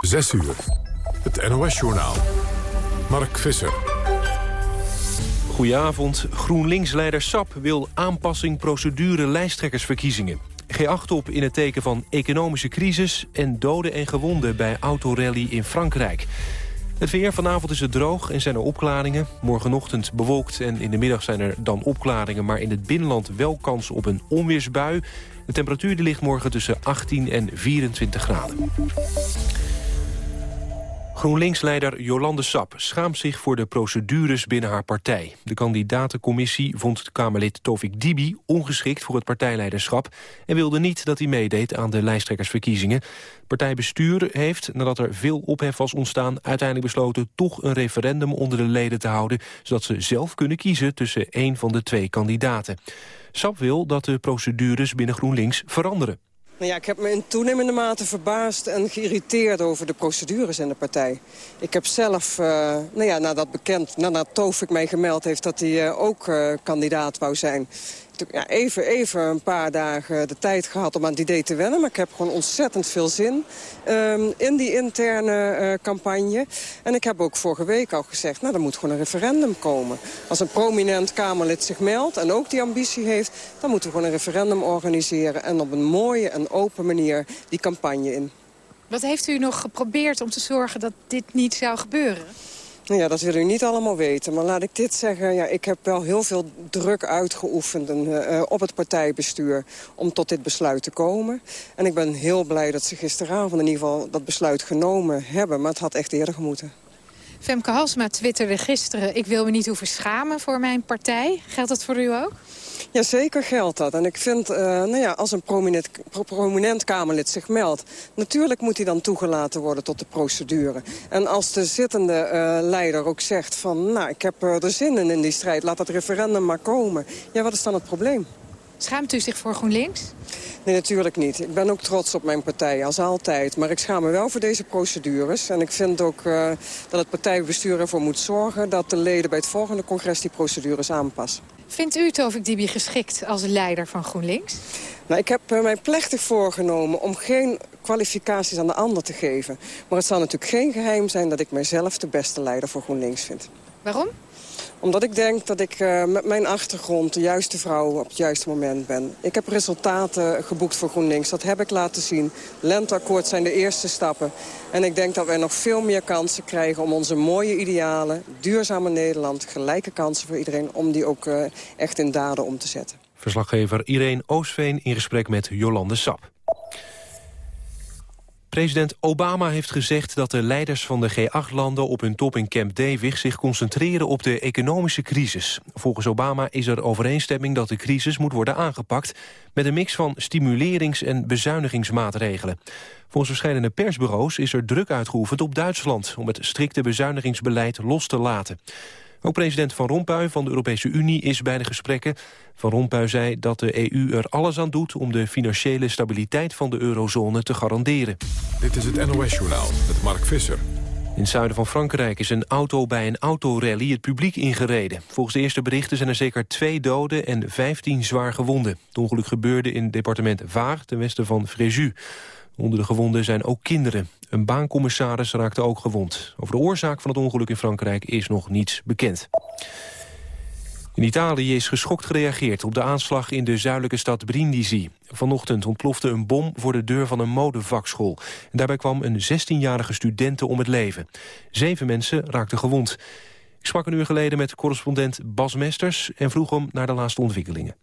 6 uur. Het NOS-journaal. Mark Visser. Goedenavond. GroenLinks-leider Sap wil aanpassing procedure lijsttrekkersverkiezingen. G8 op in het teken van economische crisis en doden en gewonden bij autorally in Frankrijk. Het weer vanavond is het droog en zijn er opklaringen. Morgenochtend bewolkt en in de middag zijn er dan opklaringen... maar in het binnenland wel kans op een onweersbui. De temperatuur ligt morgen tussen 18 en 24 graden. GroenLinks-leider Jolande Sap schaamt zich voor de procedures binnen haar partij. De kandidatencommissie vond Kamerlid Tovik Dibi ongeschikt voor het partijleiderschap... en wilde niet dat hij meedeed aan de lijsttrekkersverkiezingen. Partijbestuur heeft, nadat er veel ophef was ontstaan... uiteindelijk besloten toch een referendum onder de leden te houden... zodat ze zelf kunnen kiezen tussen één van de twee kandidaten. Sap wil dat de procedures binnen GroenLinks veranderen. Nou ja, ik heb me in toenemende mate verbaasd en geïrriteerd over de procedures in de partij. Ik heb zelf, uh, nou ja, nadat bekend, nadat Tovik mij gemeld heeft dat hij uh, ook uh, kandidaat wou zijn ja, even, even een paar dagen de tijd gehad om aan het idee te wennen. Maar ik heb gewoon ontzettend veel zin um, in die interne uh, campagne. En ik heb ook vorige week al gezegd, nou, er moet gewoon een referendum komen. Als een prominent Kamerlid zich meldt en ook die ambitie heeft... dan moeten we gewoon een referendum organiseren... en op een mooie en open manier die campagne in. Wat heeft u nog geprobeerd om te zorgen dat dit niet zou gebeuren? Ja, dat wil u niet allemaal weten. Maar laat ik dit zeggen, ja, ik heb wel heel veel druk uitgeoefend uh, op het partijbestuur om tot dit besluit te komen. En ik ben heel blij dat ze gisteravond in ieder geval dat besluit genomen hebben. Maar het had echt eerder gemoeten. Femke Halsma twitterde gisteren... ik wil me niet hoeven schamen voor mijn partij. Geldt dat voor u ook? Ja, zeker geldt dat. En ik vind, uh, nou ja, als een prominent, prominent Kamerlid zich meldt... natuurlijk moet hij dan toegelaten worden tot de procedure. En als de zittende uh, leider ook zegt van... nou, ik heb uh, er zin in in die strijd, laat dat referendum maar komen. Ja, wat is dan het probleem? Schaamt u zich voor GroenLinks? Nee, natuurlijk niet. Ik ben ook trots op mijn partij, als altijd. Maar ik schaam me wel voor deze procedures. En ik vind ook uh, dat het partijbestuur ervoor moet zorgen... dat de leden bij het volgende congres die procedures aanpassen. Vindt u Tovik Dibi geschikt als leider van GroenLinks? Nou, ik heb uh, mij plechtig voorgenomen om geen kwalificaties aan de ander te geven. Maar het zal natuurlijk geen geheim zijn dat ik mijzelf de beste leider voor GroenLinks vind. Waarom? Omdat ik denk dat ik uh, met mijn achtergrond de juiste vrouw op het juiste moment ben. Ik heb resultaten geboekt voor GroenLinks. Dat heb ik laten zien. Lenteakkoord zijn de eerste stappen. En ik denk dat wij nog veel meer kansen krijgen om onze mooie idealen... duurzame Nederland, gelijke kansen voor iedereen... om die ook uh, echt in daden om te zetten. Verslaggever Irene Oosveen in gesprek met Jolande Sap. President Obama heeft gezegd dat de leiders van de G8-landen op hun top in Camp David zich concentreren op de economische crisis. Volgens Obama is er overeenstemming dat de crisis moet worden aangepakt met een mix van stimulerings- en bezuinigingsmaatregelen. Volgens verschillende persbureaus is er druk uitgeoefend op Duitsland om het strikte bezuinigingsbeleid los te laten. Ook president Van Rompuy van de Europese Unie is bij de gesprekken. Van Rompuy zei dat de EU er alles aan doet om de financiële stabiliteit van de eurozone te garanderen. Dit is het NOS-journaal met Mark Visser. In het zuiden van Frankrijk is een auto bij een autorally het publiek ingereden. Volgens de eerste berichten zijn er zeker twee doden en 15 zwaar gewonden. Het ongeluk gebeurde in het departement Vaar, ten westen van Fréjus. Onder de gewonden zijn ook kinderen. Een baancommissaris raakte ook gewond. Over de oorzaak van het ongeluk in Frankrijk is nog niets bekend. In Italië is geschokt gereageerd op de aanslag in de zuidelijke stad Brindisi. Vanochtend ontplofte een bom voor de deur van een modevakschool. En daarbij kwam een 16-jarige studente om het leven. Zeven mensen raakten gewond. Ik sprak een uur geleden met correspondent Bas Mesters... en vroeg hem naar de laatste ontwikkelingen.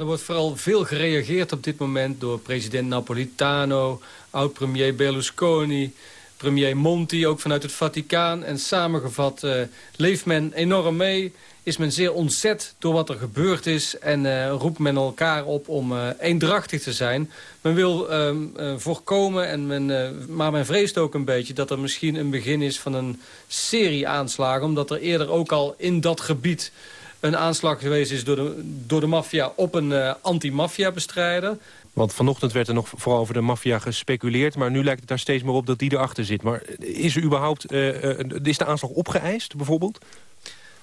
Er wordt vooral veel gereageerd op dit moment door president Napolitano... oud-premier Berlusconi, premier Monti, ook vanuit het Vaticaan. En samengevat uh, leeft men enorm mee, is men zeer ontzet door wat er gebeurd is... en uh, roept men elkaar op om uh, eendrachtig te zijn. Men wil uh, voorkomen, en men, maar men vreest ook een beetje... dat er misschien een begin is van een serie aanslagen... omdat er eerder ook al in dat gebied een aanslag geweest is door de, door de maffia op een uh, anti-maffia-bestrijder. Want vanochtend werd er nog vooral over de maffia gespeculeerd... maar nu lijkt het daar steeds meer op dat die erachter zit. Maar is er überhaupt uh, is de aanslag opgeëist, bijvoorbeeld?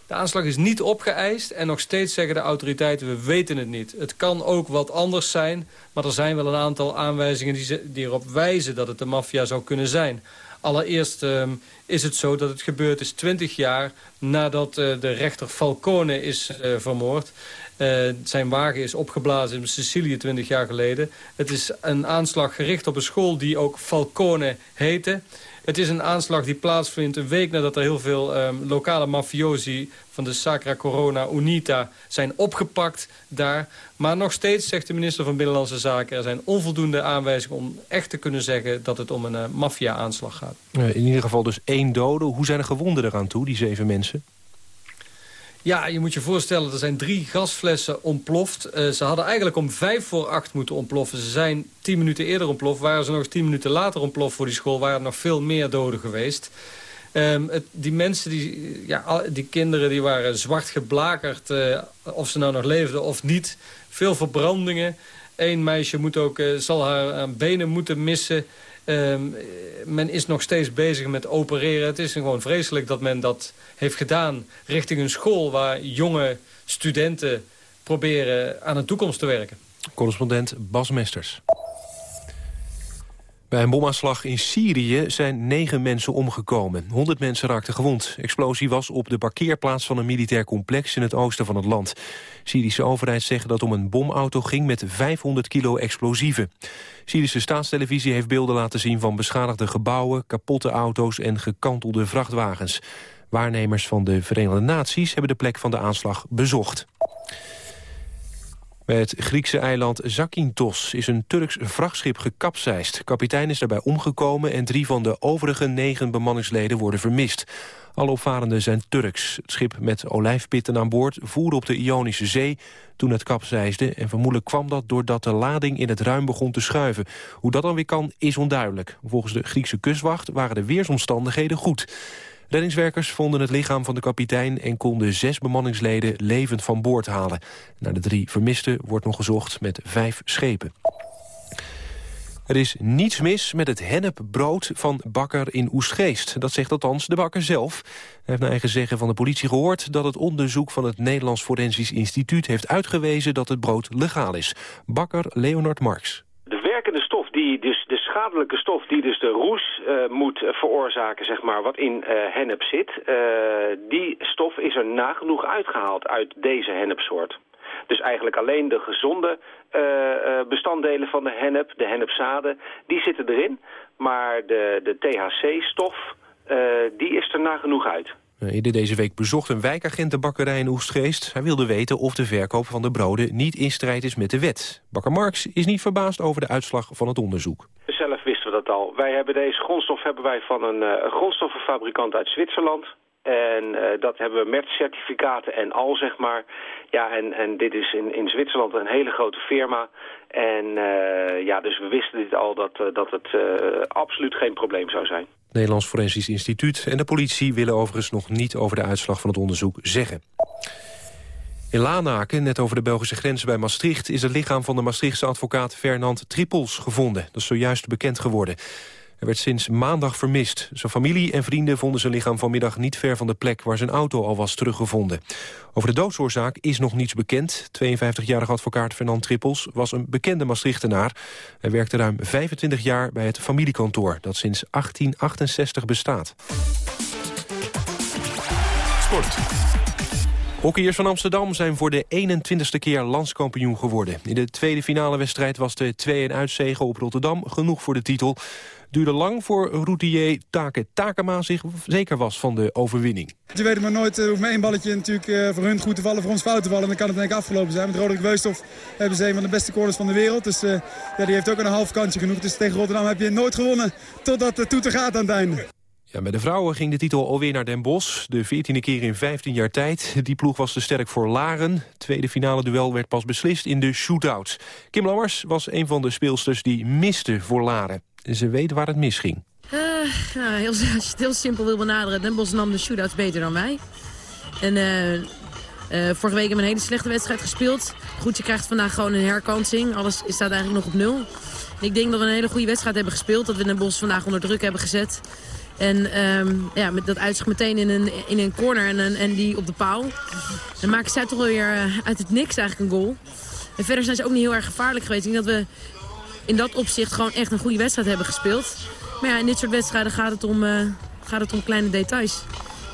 De aanslag is niet opgeëist en nog steeds zeggen de autoriteiten... we weten het niet. Het kan ook wat anders zijn, maar er zijn wel een aantal aanwijzingen... die, die erop wijzen dat het de maffia zou kunnen zijn. Allereerst ehm, is het zo dat het gebeurd is 20 jaar nadat uh, de rechter Falcone is uh, vermoord. Uh, zijn wagen is opgeblazen in Sicilië 20 jaar geleden. Het is een aanslag gericht op een school die ook Falcone heette. Het is een aanslag die plaatsvindt een week nadat er heel veel um, lokale mafiosi van de Sacra Corona Unita zijn opgepakt daar. Maar nog steeds, zegt de minister van Binnenlandse Zaken... er zijn onvoldoende aanwijzingen om echt te kunnen zeggen dat het om een uh, maffia-aanslag gaat. in ieder geval dus één dode. Hoe zijn de gewonden eraan toe, die zeven mensen? Ja, je moet je voorstellen, er zijn drie gasflessen ontploft. Uh, ze hadden eigenlijk om vijf voor acht moeten ontploffen. Ze zijn tien minuten eerder ontploft. Waren ze nog tien minuten later ontploft voor die school... waren er nog veel meer doden geweest. Um, die mensen, die, ja, die kinderen, die waren zwart geblakerd. Uh, of ze nou nog leefden of niet. Veel verbrandingen. Eén meisje moet ook, uh, zal haar benen moeten missen... Um, men is nog steeds bezig met opereren. Het is gewoon vreselijk dat men dat heeft gedaan richting een school... waar jonge studenten proberen aan een toekomst te werken. Correspondent Bas Mesters. Bij een bomaanslag in Syrië zijn negen mensen omgekomen. Honderd mensen raakten gewond. Explosie was op de parkeerplaats van een militair complex in het oosten van het land. Syrische overheid zegt dat om een bomauto ging met 500 kilo explosieven. Syrische staatstelevisie heeft beelden laten zien van beschadigde gebouwen, kapotte auto's en gekantelde vrachtwagens. Waarnemers van de Verenigde Naties hebben de plek van de aanslag bezocht. Bij het Griekse eiland Zakynthos is een Turks vrachtschip gekapseist. Kapitein is daarbij omgekomen en drie van de overige negen bemanningsleden worden vermist. Alle opvarenden zijn Turks. Het schip met olijfpitten aan boord voerde op de Ionische Zee toen het kapseisde. En vermoedelijk kwam dat doordat de lading in het ruim begon te schuiven. Hoe dat dan weer kan, is onduidelijk. Volgens de Griekse kustwacht waren de weersomstandigheden goed. Reddingswerkers vonden het lichaam van de kapitein... en konden zes bemanningsleden levend van boord halen. Naar de drie vermisten wordt nog gezocht met vijf schepen. Er is niets mis met het hennepbrood van bakker in Oestgeest. Dat zegt althans de bakker zelf. Hij heeft naar eigen zeggen van de politie gehoord... dat het onderzoek van het Nederlands Forensisch Instituut heeft uitgewezen... dat het brood legaal is. Bakker Leonard Marx die dus de schadelijke stof die dus de roes uh, moet veroorzaken, zeg maar, wat in uh, hennep zit, uh, die stof is er nagenoeg uitgehaald uit deze hennepsoort. Dus eigenlijk alleen de gezonde bestanddelen van de hennep, de hennepzaden, die zitten erin. Maar de, de THC-stof, die is er nagenoeg uit. Eerder deze week bezocht een wijkagent de bakkerij in Oestgeest. Hij wilde weten of de verkoop van de broden niet in strijd is met de wet. Bakker Marx is niet verbaasd over de uitslag van het onderzoek. Wisten we dat al. Wij hebben deze grondstof hebben wij van een, een grondstoffenfabrikant uit Zwitserland. En uh, dat hebben we met certificaten en al, zeg maar. Ja, en, en dit is in, in Zwitserland een hele grote firma. En uh, ja, dus we wisten dit al dat, dat het absoluut geen probleem zou zijn. Nederlands Forensisch Instituut en de politie willen overigens nog niet over de uitslag van het onderzoek zeggen. In Lanaken, net over de Belgische grens bij Maastricht... is het lichaam van de Maastrichtse advocaat Fernand Trippels gevonden. Dat is zojuist bekend geworden. Hij werd sinds maandag vermist. Zijn familie en vrienden vonden zijn lichaam vanmiddag niet ver van de plek waar zijn auto al was teruggevonden. Over de doodsoorzaak is nog niets bekend. 52-jarige advocaat Fernand Trippels was een bekende Maastrichtenaar. Hij werkte ruim 25 jaar bij het familiekantoor dat sinds 1868 bestaat. Sport. Hockeyers van Amsterdam zijn voor de 21ste keer landskampioen geworden. In de tweede finale wedstrijd was de 2-1 uitzege op Rotterdam genoeg voor de titel duurde lang voor routier Take Takema zich zeker was van de overwinning. Je weet maar nooit, uh, hoeft maar één balletje natuurlijk uh, voor hun goed te vallen, voor ons fout te vallen. En dan kan het denk ik afgelopen zijn. Met Roderick Weusthof hebben ze een van de beste corners van de wereld. Dus uh, ja, die heeft ook een half kantje genoeg. Dus tegen Rotterdam heb je nooit gewonnen totdat de toeter gaat aan het einde. Ja, bij de vrouwen ging de titel alweer naar Den Bosch. De 14e keer in 15 jaar tijd. Die ploeg was te sterk voor Laren. tweede finale duel werd pas beslist in de shootouts. Kim Lammers was een van de speelsters die miste voor Laren ze weet waar het misging. Uh, heel, als je het heel simpel wil benaderen, Den Bosch nam de shootouts beter dan mij. En uh, uh, vorige week hebben we een hele slechte wedstrijd gespeeld. Goed, je krijgt vandaag gewoon een herkansing. Alles staat eigenlijk nog op nul. ik denk dat we een hele goede wedstrijd hebben gespeeld. Dat we Den Bosch vandaag onder druk hebben gezet. En ehm, ja, met dat uitzicht meteen in een, in een corner en, en die op de paal. Dan maken zij toch wel weer eh, uit het niks eigenlijk een goal. En verder zijn ze ook niet heel erg gevaarlijk geweest. Ik denk dat we in dat opzicht gewoon echt een goede wedstrijd hebben gespeeld. Maar ja, in dit soort wedstrijden gaat het om, uh, gaat het om kleine details.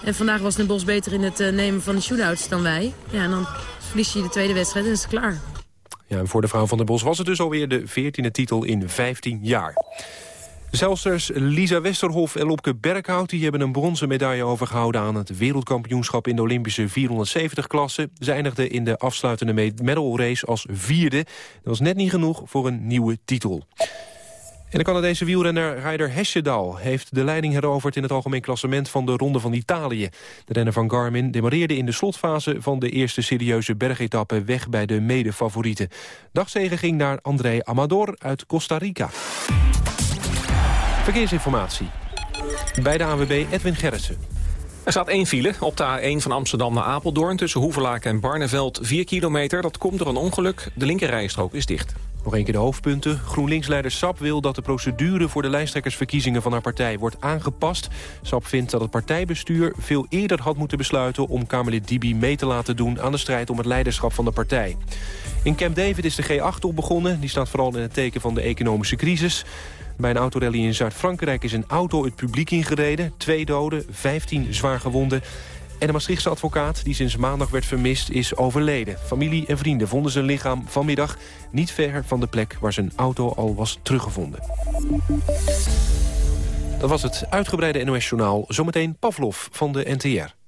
En vandaag was Den Bos beter in het uh, nemen van de shootouts dan wij. Ja, en dan verlies je de tweede wedstrijd en is het klaar. Ja, en voor de vrouw van den Bos was het dus alweer de 14e titel in 15 jaar. Zelsters Lisa Westerhof en Lopke Berghout die hebben een bronzen medaille overgehouden aan het wereldkampioenschap in de Olympische 470-klasse. Ze eindigden in de afsluitende medal race als vierde. Dat was net niet genoeg voor een nieuwe titel. En de Canadese wielrenner Ryder Hesjedal heeft de leiding heroverd in het algemeen klassement van de Ronde van Italië. De renner van Garmin demareerde in de slotfase van de eerste serieuze bergetappe weg bij de medefavorieten. Dagzegen ging naar André Amador uit Costa Rica. Verkeersinformatie. Bij de ANWB Edwin Gerritsen. Er staat één file op de A1 van Amsterdam naar Apeldoorn... tussen Hoevelaak en Barneveld, 4 kilometer. Dat komt door een ongeluk. De linkerrijstrook is dicht. Nog een keer de hoofdpunten. GroenLinks-leider Sap wil dat de procedure voor de lijsttrekkersverkiezingen van haar partij wordt aangepast. Sap vindt dat het partijbestuur veel eerder had moeten besluiten om Kamerlid Dibi mee te laten doen aan de strijd om het leiderschap van de partij. In Camp David is de G8 op begonnen. Die staat vooral in het teken van de economische crisis. Bij een autorally in Zuid-Frankrijk is een auto het publiek ingereden. Twee doden, 15 zwaar gewonden. En de Maastrichtse advocaat, die sinds maandag werd vermist, is overleden. Familie en vrienden vonden zijn lichaam vanmiddag niet ver van de plek waar zijn auto al was teruggevonden. Dat was het uitgebreide NOS-journaal. Zometeen Pavlov van de NTR.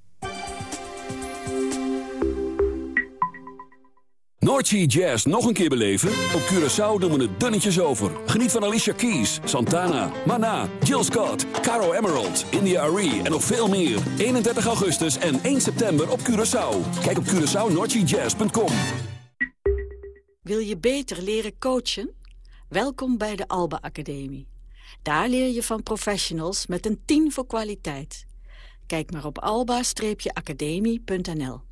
Noordsea Jazz nog een keer beleven? Op Curaçao doen we het dunnetjes over. Geniet van Alicia Keys, Santana, Mana, Jill Scott, Caro Emerald, India Arie en nog veel meer. 31 augustus en 1 september op Curaçao. Kijk op CuraçaoNoordseaJazz.com Wil je beter leren coachen? Welkom bij de Alba Academie. Daar leer je van professionals met een 10 voor kwaliteit. Kijk maar op alba-academie.nl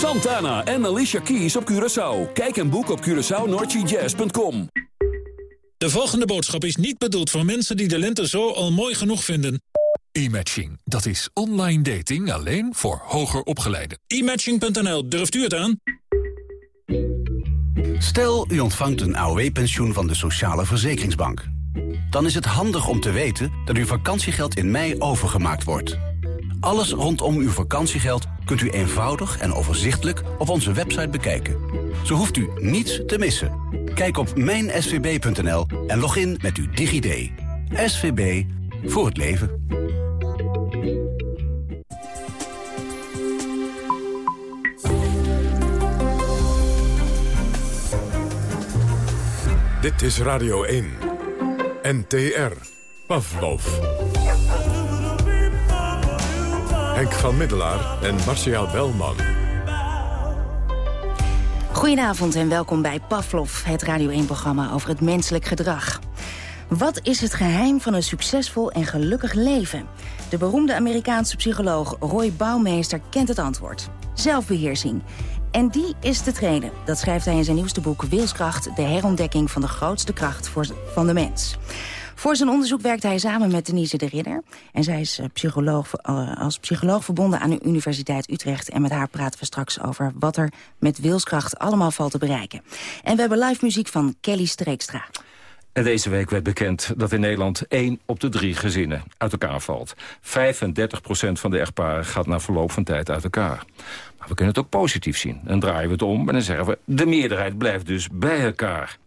Santana en Alicia Keys op Curaçao. Kijk en boek op CuraçaoNordGJazz.com. De volgende boodschap is niet bedoeld voor mensen die de lente zo al mooi genoeg vinden. E-matching, dat is online dating alleen voor hoger opgeleiden. E-matching.nl, durft u het aan? Stel, u ontvangt een AOW-pensioen van de Sociale Verzekeringsbank. Dan is het handig om te weten dat uw vakantiegeld in mei overgemaakt wordt... Alles rondom uw vakantiegeld kunt u eenvoudig en overzichtelijk op onze website bekijken. Zo hoeft u niets te missen. Kijk op mijnsvb.nl en log in met uw DigiD. SVB voor het leven. Dit is Radio 1. NTR. Pavlov. Henk van Middelaar en Marcia Belman. Goedenavond en welkom bij Pavlov, het Radio 1-programma over het menselijk gedrag. Wat is het geheim van een succesvol en gelukkig leven? De beroemde Amerikaanse psycholoog Roy Bouwmeester kent het antwoord. Zelfbeheersing. En die is te trainen. Dat schrijft hij in zijn nieuwste boek Wilskracht... de herontdekking van de grootste kracht van de mens. Voor zijn onderzoek werkte hij samen met Denise de Ridder. En zij is eh, psycholoog, eh, als psycholoog verbonden aan de Universiteit Utrecht. En met haar praten we straks over wat er met wilskracht allemaal valt te bereiken. En we hebben live muziek van Kelly Streekstra. En deze week werd bekend dat in Nederland één op de drie gezinnen uit elkaar valt. 35% van de echtparen gaat na verloop van tijd uit elkaar. Maar we kunnen het ook positief zien. Dan draaien we het om en dan zeggen we... de meerderheid blijft dus bij elkaar.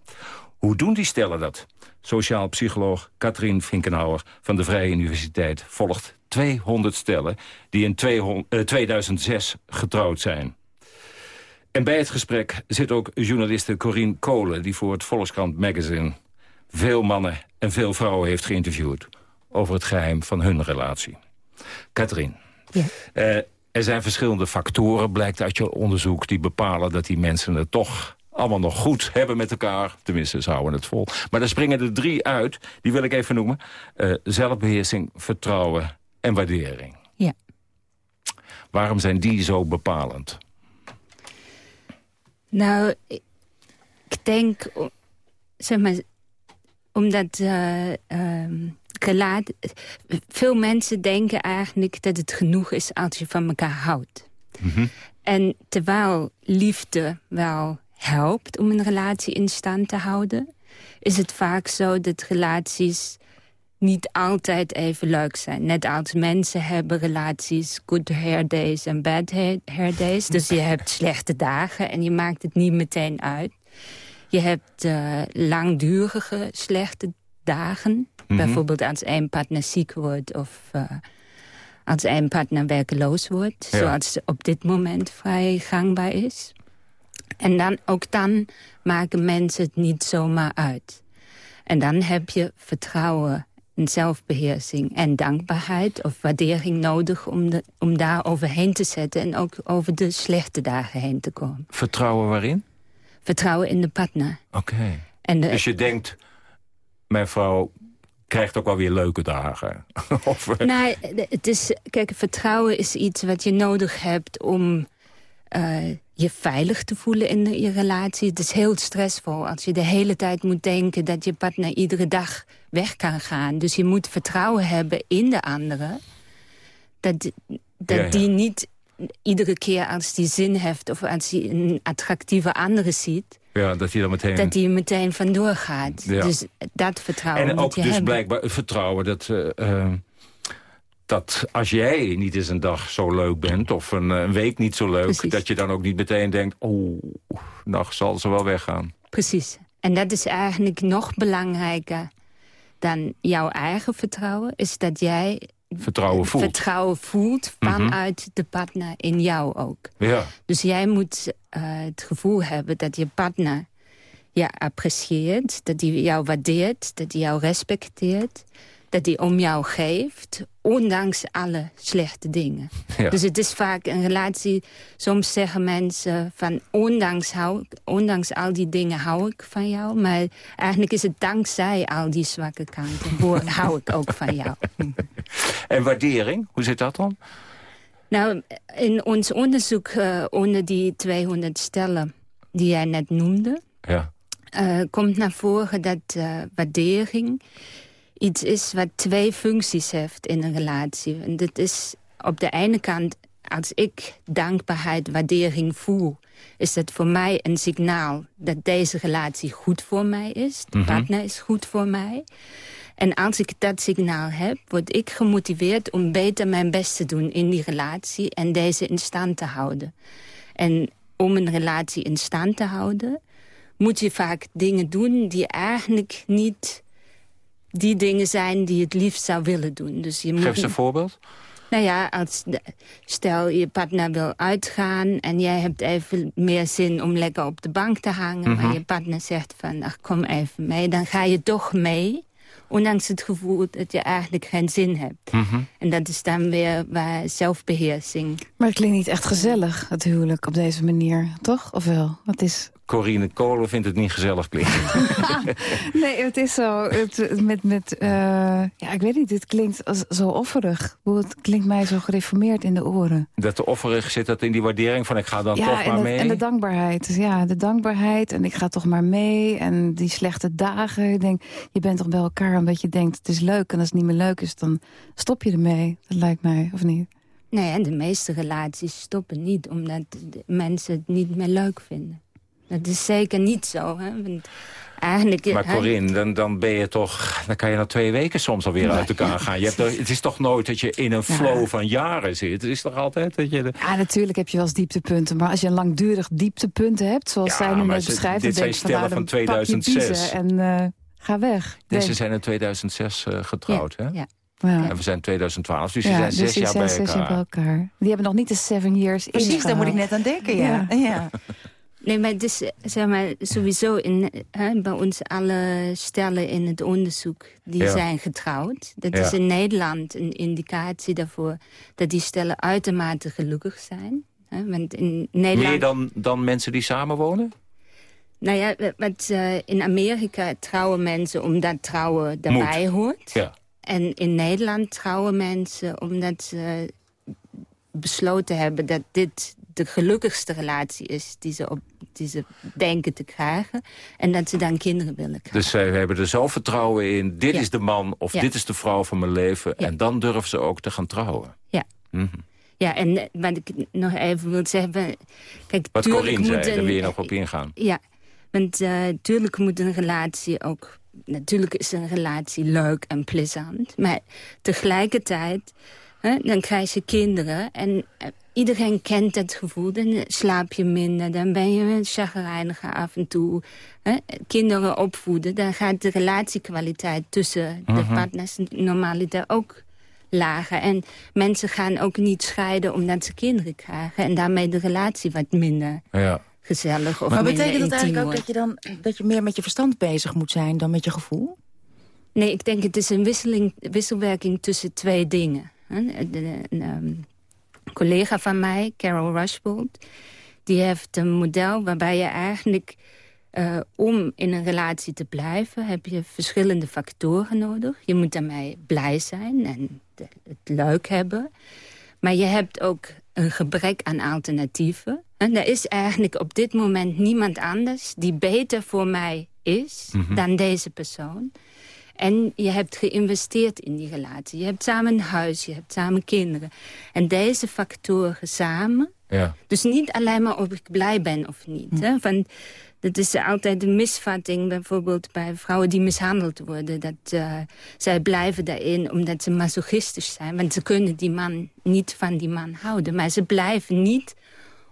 Hoe doen die stellen dat? Sociaal psycholoog Katrien Finkenhauer van de Vrije Universiteit... volgt 200 stellen die in 2006 eh, getrouwd zijn. En bij het gesprek zit ook journaliste Corine Kolen... die voor het Volkskrant Magazine veel mannen en veel vrouwen heeft geïnterviewd... over het geheim van hun relatie. Katrien, ja. Eh, er zijn verschillende factoren, blijkt uit je onderzoek... die bepalen dat die mensen het toch allemaal nog goed hebben met elkaar. Tenminste, ze houden het vol. Maar er springen er drie uit, die wil ik even noemen. Uh, zelfbeheersing, vertrouwen en waardering. Ja. Waarom zijn die zo bepalend? Nou, ik denk, zeg maar, omdat... Uh, veel mensen denken eigenlijk dat het genoeg is als je van elkaar houdt. Mhm. En terwijl liefde wel helpt om een relatie in stand te houden... is het vaak zo dat relaties niet altijd even leuk zijn. Net als mensen hebben relaties good hair days en bad hair days. Dus je hebt slechte dagen en je maakt het niet meteen uit. Je hebt uh, langdurige slechte dagen. Mhm. Bijvoorbeeld als een partner ziek wordt of uh, als een partner werkeloos wordt. Ja. Zoals op dit moment vrij gangbaar is. En dan, ook dan maken mensen het niet zomaar uit. En dan heb je vertrouwen en zelfbeheersing en dankbaarheid of waardering nodig om, de, om daar overheen te zetten en ook over de slechte dagen heen te komen. Vertrouwen waarin? Vertrouwen in de partner. Oké. En de- Dus je denkt, mijn vrouw krijgt ook wel weer leuke dagen. of, eh, Nou, het is, kijk, vertrouwen is iets wat je nodig hebt om eh, je veilig te voelen in de- je relatie. Het is heel stressvol als je de hele tijd moet denken dat je partner iedere dag weg kan gaan. Dus je moet vertrouwen hebben in de andere. Dat, dat Ja, ja. die niet iedere keer als die zin heeft of als hij een attractieve andere ziet... ja, dat hij dan meteen... dat hij er meteen vandoor gaat. Ja. Dus dat vertrouwen en moet ook dus hebben. blijkbaar het vertrouwen dat... eh, dat als jij niet eens een dag zo leuk bent... of een, eh, een week niet zo leuk... dat je dan ook niet meteen denkt... oh, nou zal ze wel weggaan. Precies. En dat is eigenlijk nog belangrijker dan jouw eigen vertrouwen. Is dat jij Vertrouwen voelt. vertrouwen voelt Mhm. vanuit de partner in jou ook. Ja. Dus jij moet eh, het gevoel hebben dat je partner je apprecieert. Dat hij jou waardeert, dat hij jou respecteert. Dat hij om jou geeft, ondanks alle slechte dingen. Ja. Dus het is vaak een relatie... Soms zeggen mensen van ondanks, hou, ik- ondanks al die dingen hou ik van jou. Maar eigenlijk is het dankzij al die zwakke kanten... hou ik ook van jou. En waardering, hoe zit dat dan? Nou, in ons onderzoek eh, onder die 200 stellen die jij net noemde... Ja. eh, komt naar voren dat eh, waardering iets is wat twee functies heeft in een relatie. En dat is op de ene kant, als ik dankbaarheid, waardering voel... is dat voor mij een signaal dat deze relatie goed voor mij is. De Mhm. partner is goed voor mij. En als ik dat signaal heb, word ik gemotiveerd om beter mijn best te doen in die relatie en deze in stand te houden. En om een relatie in stand te houden, moet je vaak dingen doen die eigenlijk niet die dingen zijn die je het liefst zou willen doen. Dus je moet Geef eens een voorbeeld. nou ja, als de- stel je partner wil uitgaan... en jij hebt even meer zin om lekker op de bank te hangen... Mhm. maar je partner zegt van, ach, kom even mee... dan ga je toch mee, ondanks het gevoel dat je eigenlijk geen zin hebt. Mhm. En dat is dan weer waar zelfbeheersing... Maar het klinkt niet echt gezellig, het huwelijk, op deze manier, toch? Of wel? Wat is... Corine Kolen vindt het niet gezellig klinken. Nee, het is zo. Het, met, met, eh, ja, ik weet niet, het klinkt als, zo offerig. Hoe Het klinkt mij zo gereformeerd in de oren. dat de offerig zit dat in die waardering van ik ga dan ja, toch maar dat- mee. en de dankbaarheid. Dus ja, de dankbaarheid en ik ga toch maar mee. En die slechte dagen. Ik denk, je bent toch bij elkaar omdat je denkt het is leuk. En als het niet meer leuk is, dan stop je ermee. Dat lijkt mij, of niet? Nee, en de meeste relaties stoppen niet... omdat mensen het niet meer leuk vinden. Dat is zeker niet zo, hè? Want eigenlijk... Maar Corinne, dan, dan ben je toch... Dan kan je na twee weken soms alweer uit elkaar gaan. Je hebt er, het is toch nooit dat je in een flow van jaren zit? Het is toch altijd dat je... De... Ja, natuurlijk heb je wel eens dieptepunten. Maar als je een langdurig dieptepunt hebt, zoals Ja, zij nu net ze- beschrijft... dit zijn ik van, stellen nou, van je 2006. biezen En eh, ga weg. Deze Denk- zijn in 2006 eh, getrouwd, hè? Ja. Ja. En we zijn 2012, dus Ja, die zijn dus zes jaar zijn bij zes elkaar. jaar bij elkaar. Die hebben nog niet de seven years Precies, daar moet ik net aan denken, ja. ja. Nee, maar het is eh, zeg maar, sowieso in, hè, bij ons alle stellen in het onderzoek... die Ja. zijn getrouwd. Dat Ja. is in Nederland een indicatie daarvoor... dat die stellen uitermate gelukkig zijn. Hè, want in Nederland... Meer dan, dan mensen die samenwonen? Nou ja, wat, eh, in Amerika trouwen mensen omdat trouwen daarbij hoort. Ja. En in Nederland trouwen mensen omdat ze besloten hebben... dat dit de gelukkigste relatie is die ze op die ze denken te krijgen. En dat ze dan kinderen willen krijgen. Dus zij hebben er zo vertrouwen in. Dit Ja. is de man of Ja. dit is de vrouw van mijn leven. En dan durven ze ook te gaan trouwen. Ja. Mhm. Ja, en eh, wat ik nog even wil zeggen... Kijk, Wat Corinne zei, daar wil je nog op ingaan. Ja, want eh tuurlijk moet een relatie ook... Natuurlijk is een relatie leuk en plezant. Maar tegelijkertijd, hè, dan krijg je kinderen... en eh, iedereen kent het gevoel. Dan slaap je minder, dan ben je chagrijniger af en toe. Hè. Kinderen opvoeden, dan gaat de relatiekwaliteit tussen de Mhm. partners... normaliter ook lager. En mensen gaan ook niet scheiden omdat ze kinderen krijgen. En daarmee de relatie wat minder Ja. gezellig of maar betekent dat eigenlijk ook dat je, dan, dat je meer met je verstand bezig moet zijn dan met je gevoel? Nee, ik denk het is een wisseling, wisselwerking tussen twee dingen. hè. De- ehm, collega van mij, Carol Rushbold... die heeft een model waarbij je eigenlijk... eh, om in een relatie te blijven heb je verschillende factoren nodig. Je moet daarmee blij zijn en het leuk hebben. Maar je hebt ook een gebrek aan alternatieven. En er is eigenlijk op dit moment niemand anders die beter voor mij is Mhm. dan deze persoon. En je hebt geïnvesteerd in die relatie. Je hebt samen een huis, je hebt samen kinderen. En deze factoren samen... Ja. Dus niet alleen maar of ik blij ben of niet. Hè? Want dat is altijd een misvatting, bijvoorbeeld bij vrouwen die mishandeld worden. Dat eh, zij blijven daarin omdat ze masochistisch zijn. Want ze kunnen die man niet van die man houden. Maar ze blijven niet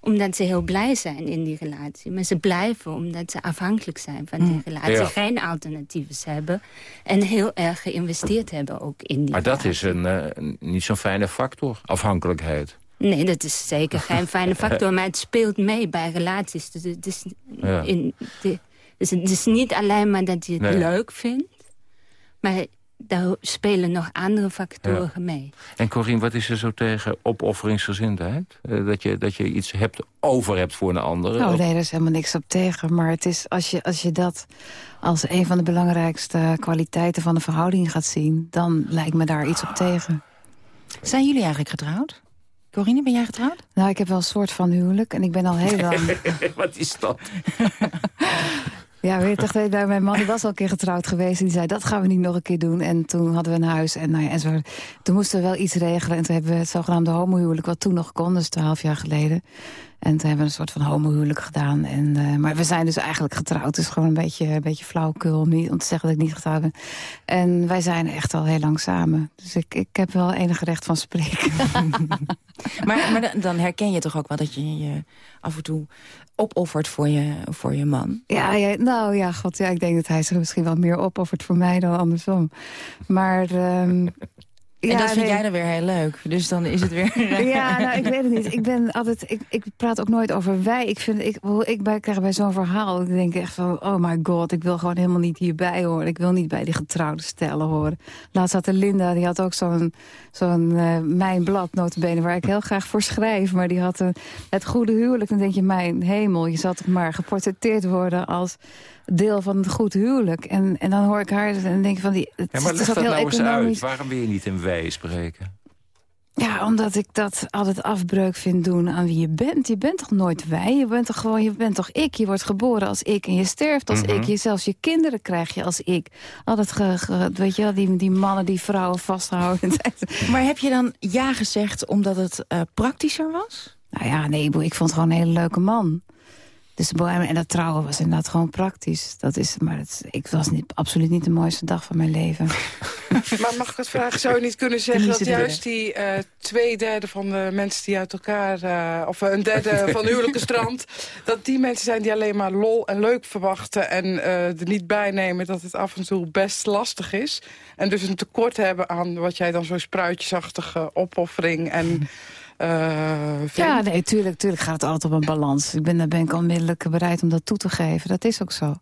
omdat ze heel blij zijn in die relatie. Maar ze blijven omdat ze afhankelijk zijn van die relatie. Ja. Geen alternatieven hebben. En heel erg geïnvesteerd hebben ook in die Maar dat is een, eh, een- niet zo'n fijne factor, afhankelijkheid. Nee, dat is zeker geen fijne factor. Maar het speelt mee bij relaties. Dus het is, Ja. in, de, dus het is niet alleen maar dat je het Nee. leuk vindt. Maar daar spelen nog andere factoren mee. En Corine, wat is er zo tegen opofferingsgezindheid? Eh, dat, je, dat je iets hebt, over hebt voor een ander? Nou, nee, daar is helemaal niks op tegen. Maar het is, als, je, als je dat als een van de belangrijkste kwaliteiten van een verhouding gaat zien... dan lijkt me daar iets op tegen. Zijn jullie eigenlijk getrouwd? Corine, ben jij getrouwd? Nou, ik heb wel een soort van huwelijk en ik ben al heel lang... wat is dat? Ja, weet je toch, weet je, mijn man die was al een keer getrouwd geweest. En die zei, dat gaan we niet nog een keer doen. En toen hadden we een huis. En, nou ja, en zo, toen moesten we wel iets regelen. En toen hebben we het zogenaamde homohuwelijk, wat toen nog kon. Dus twaalf jaar geleden. En toen hebben we een soort van homohuwelijk gedaan. En, eh, maar we zijn dus eigenlijk getrouwd. Is gewoon een beetje, een beetje flauwekul om, niet, om te zeggen dat ik niet getrouwd ben. En wij zijn echt al heel lang samen. Dus ik, ik heb wel enige recht van spreken. Maar, maar dan- herken je toch ook wel dat je je af en toe opoffert voor je, voor je man? Ja, nou ja, god, ja, ik denk dat hij zich misschien wel meer opoffert voor mij dan andersom. Maar... ehm, En ja, dat vind nee. jij dan weer heel leuk. Dus dan is het weer... Ja, nou, ik weet het niet. Ik ben altijd, ik, ik praat ook nooit over wij. Ik vind, ik, ik bij, krijg bij zo'n verhaal, ik denk echt van, oh my god, ik wil gewoon helemaal niet hierbij horen. Ik wil niet bij die getrouwde stellen horen. Laatst had de Linda, die had ook zo'n, zo'n eh, mijn blad, notabene, waar ik heel graag voor schrijf. Maar die had een, het goede huwelijk. Dan denk je, mijn hemel, je zal toch maar geportretteerd worden als deel van het goed huwelijk. En, en dan hoor ik haar en denk van, die, het, Ja, maar leg dat nou eens uit. Waarom wil je niet in wij spreken? Ja, omdat ik dat altijd afbreuk vind doen aan wie je bent. Je bent toch nooit wij? Je bent toch gewoon, je bent toch ik? Je wordt geboren als ik en je sterft als Mhm. ik. Je, zelfs je kinderen krijg je als ik. Altijd, ge, ge- weet je wel, die, die mannen die vrouwen vasthouden. Maar heb je dan ja gezegd omdat het eh, praktischer was? Nou ja, nee, ik vond het gewoon een hele leuke man. Dus en dat trouwen was inderdaad gewoon praktisch. Dat is, maar het, ik was niet, absoluut niet de mooiste dag van mijn leven. Maar mag ik het vragen? Zou je niet kunnen zeggen dat juist die eh, twee derde van de mensen die uit elkaar... eh, of een derde van de huwelijke strand... dat die mensen zijn die alleen maar lol en leuk verwachten... en eh, er niet bij nemen dat het af en toe best lastig is. En dus een tekort hebben aan wat jij dan zo'n spruitjesachtige opoffering... en eh, vindt. Ja, nee, tuurlijk, tuurlijk gaat het altijd op een balans. Ik ben, daar ben ik onmiddellijk bereid om dat toe te geven. Dat is ook zo.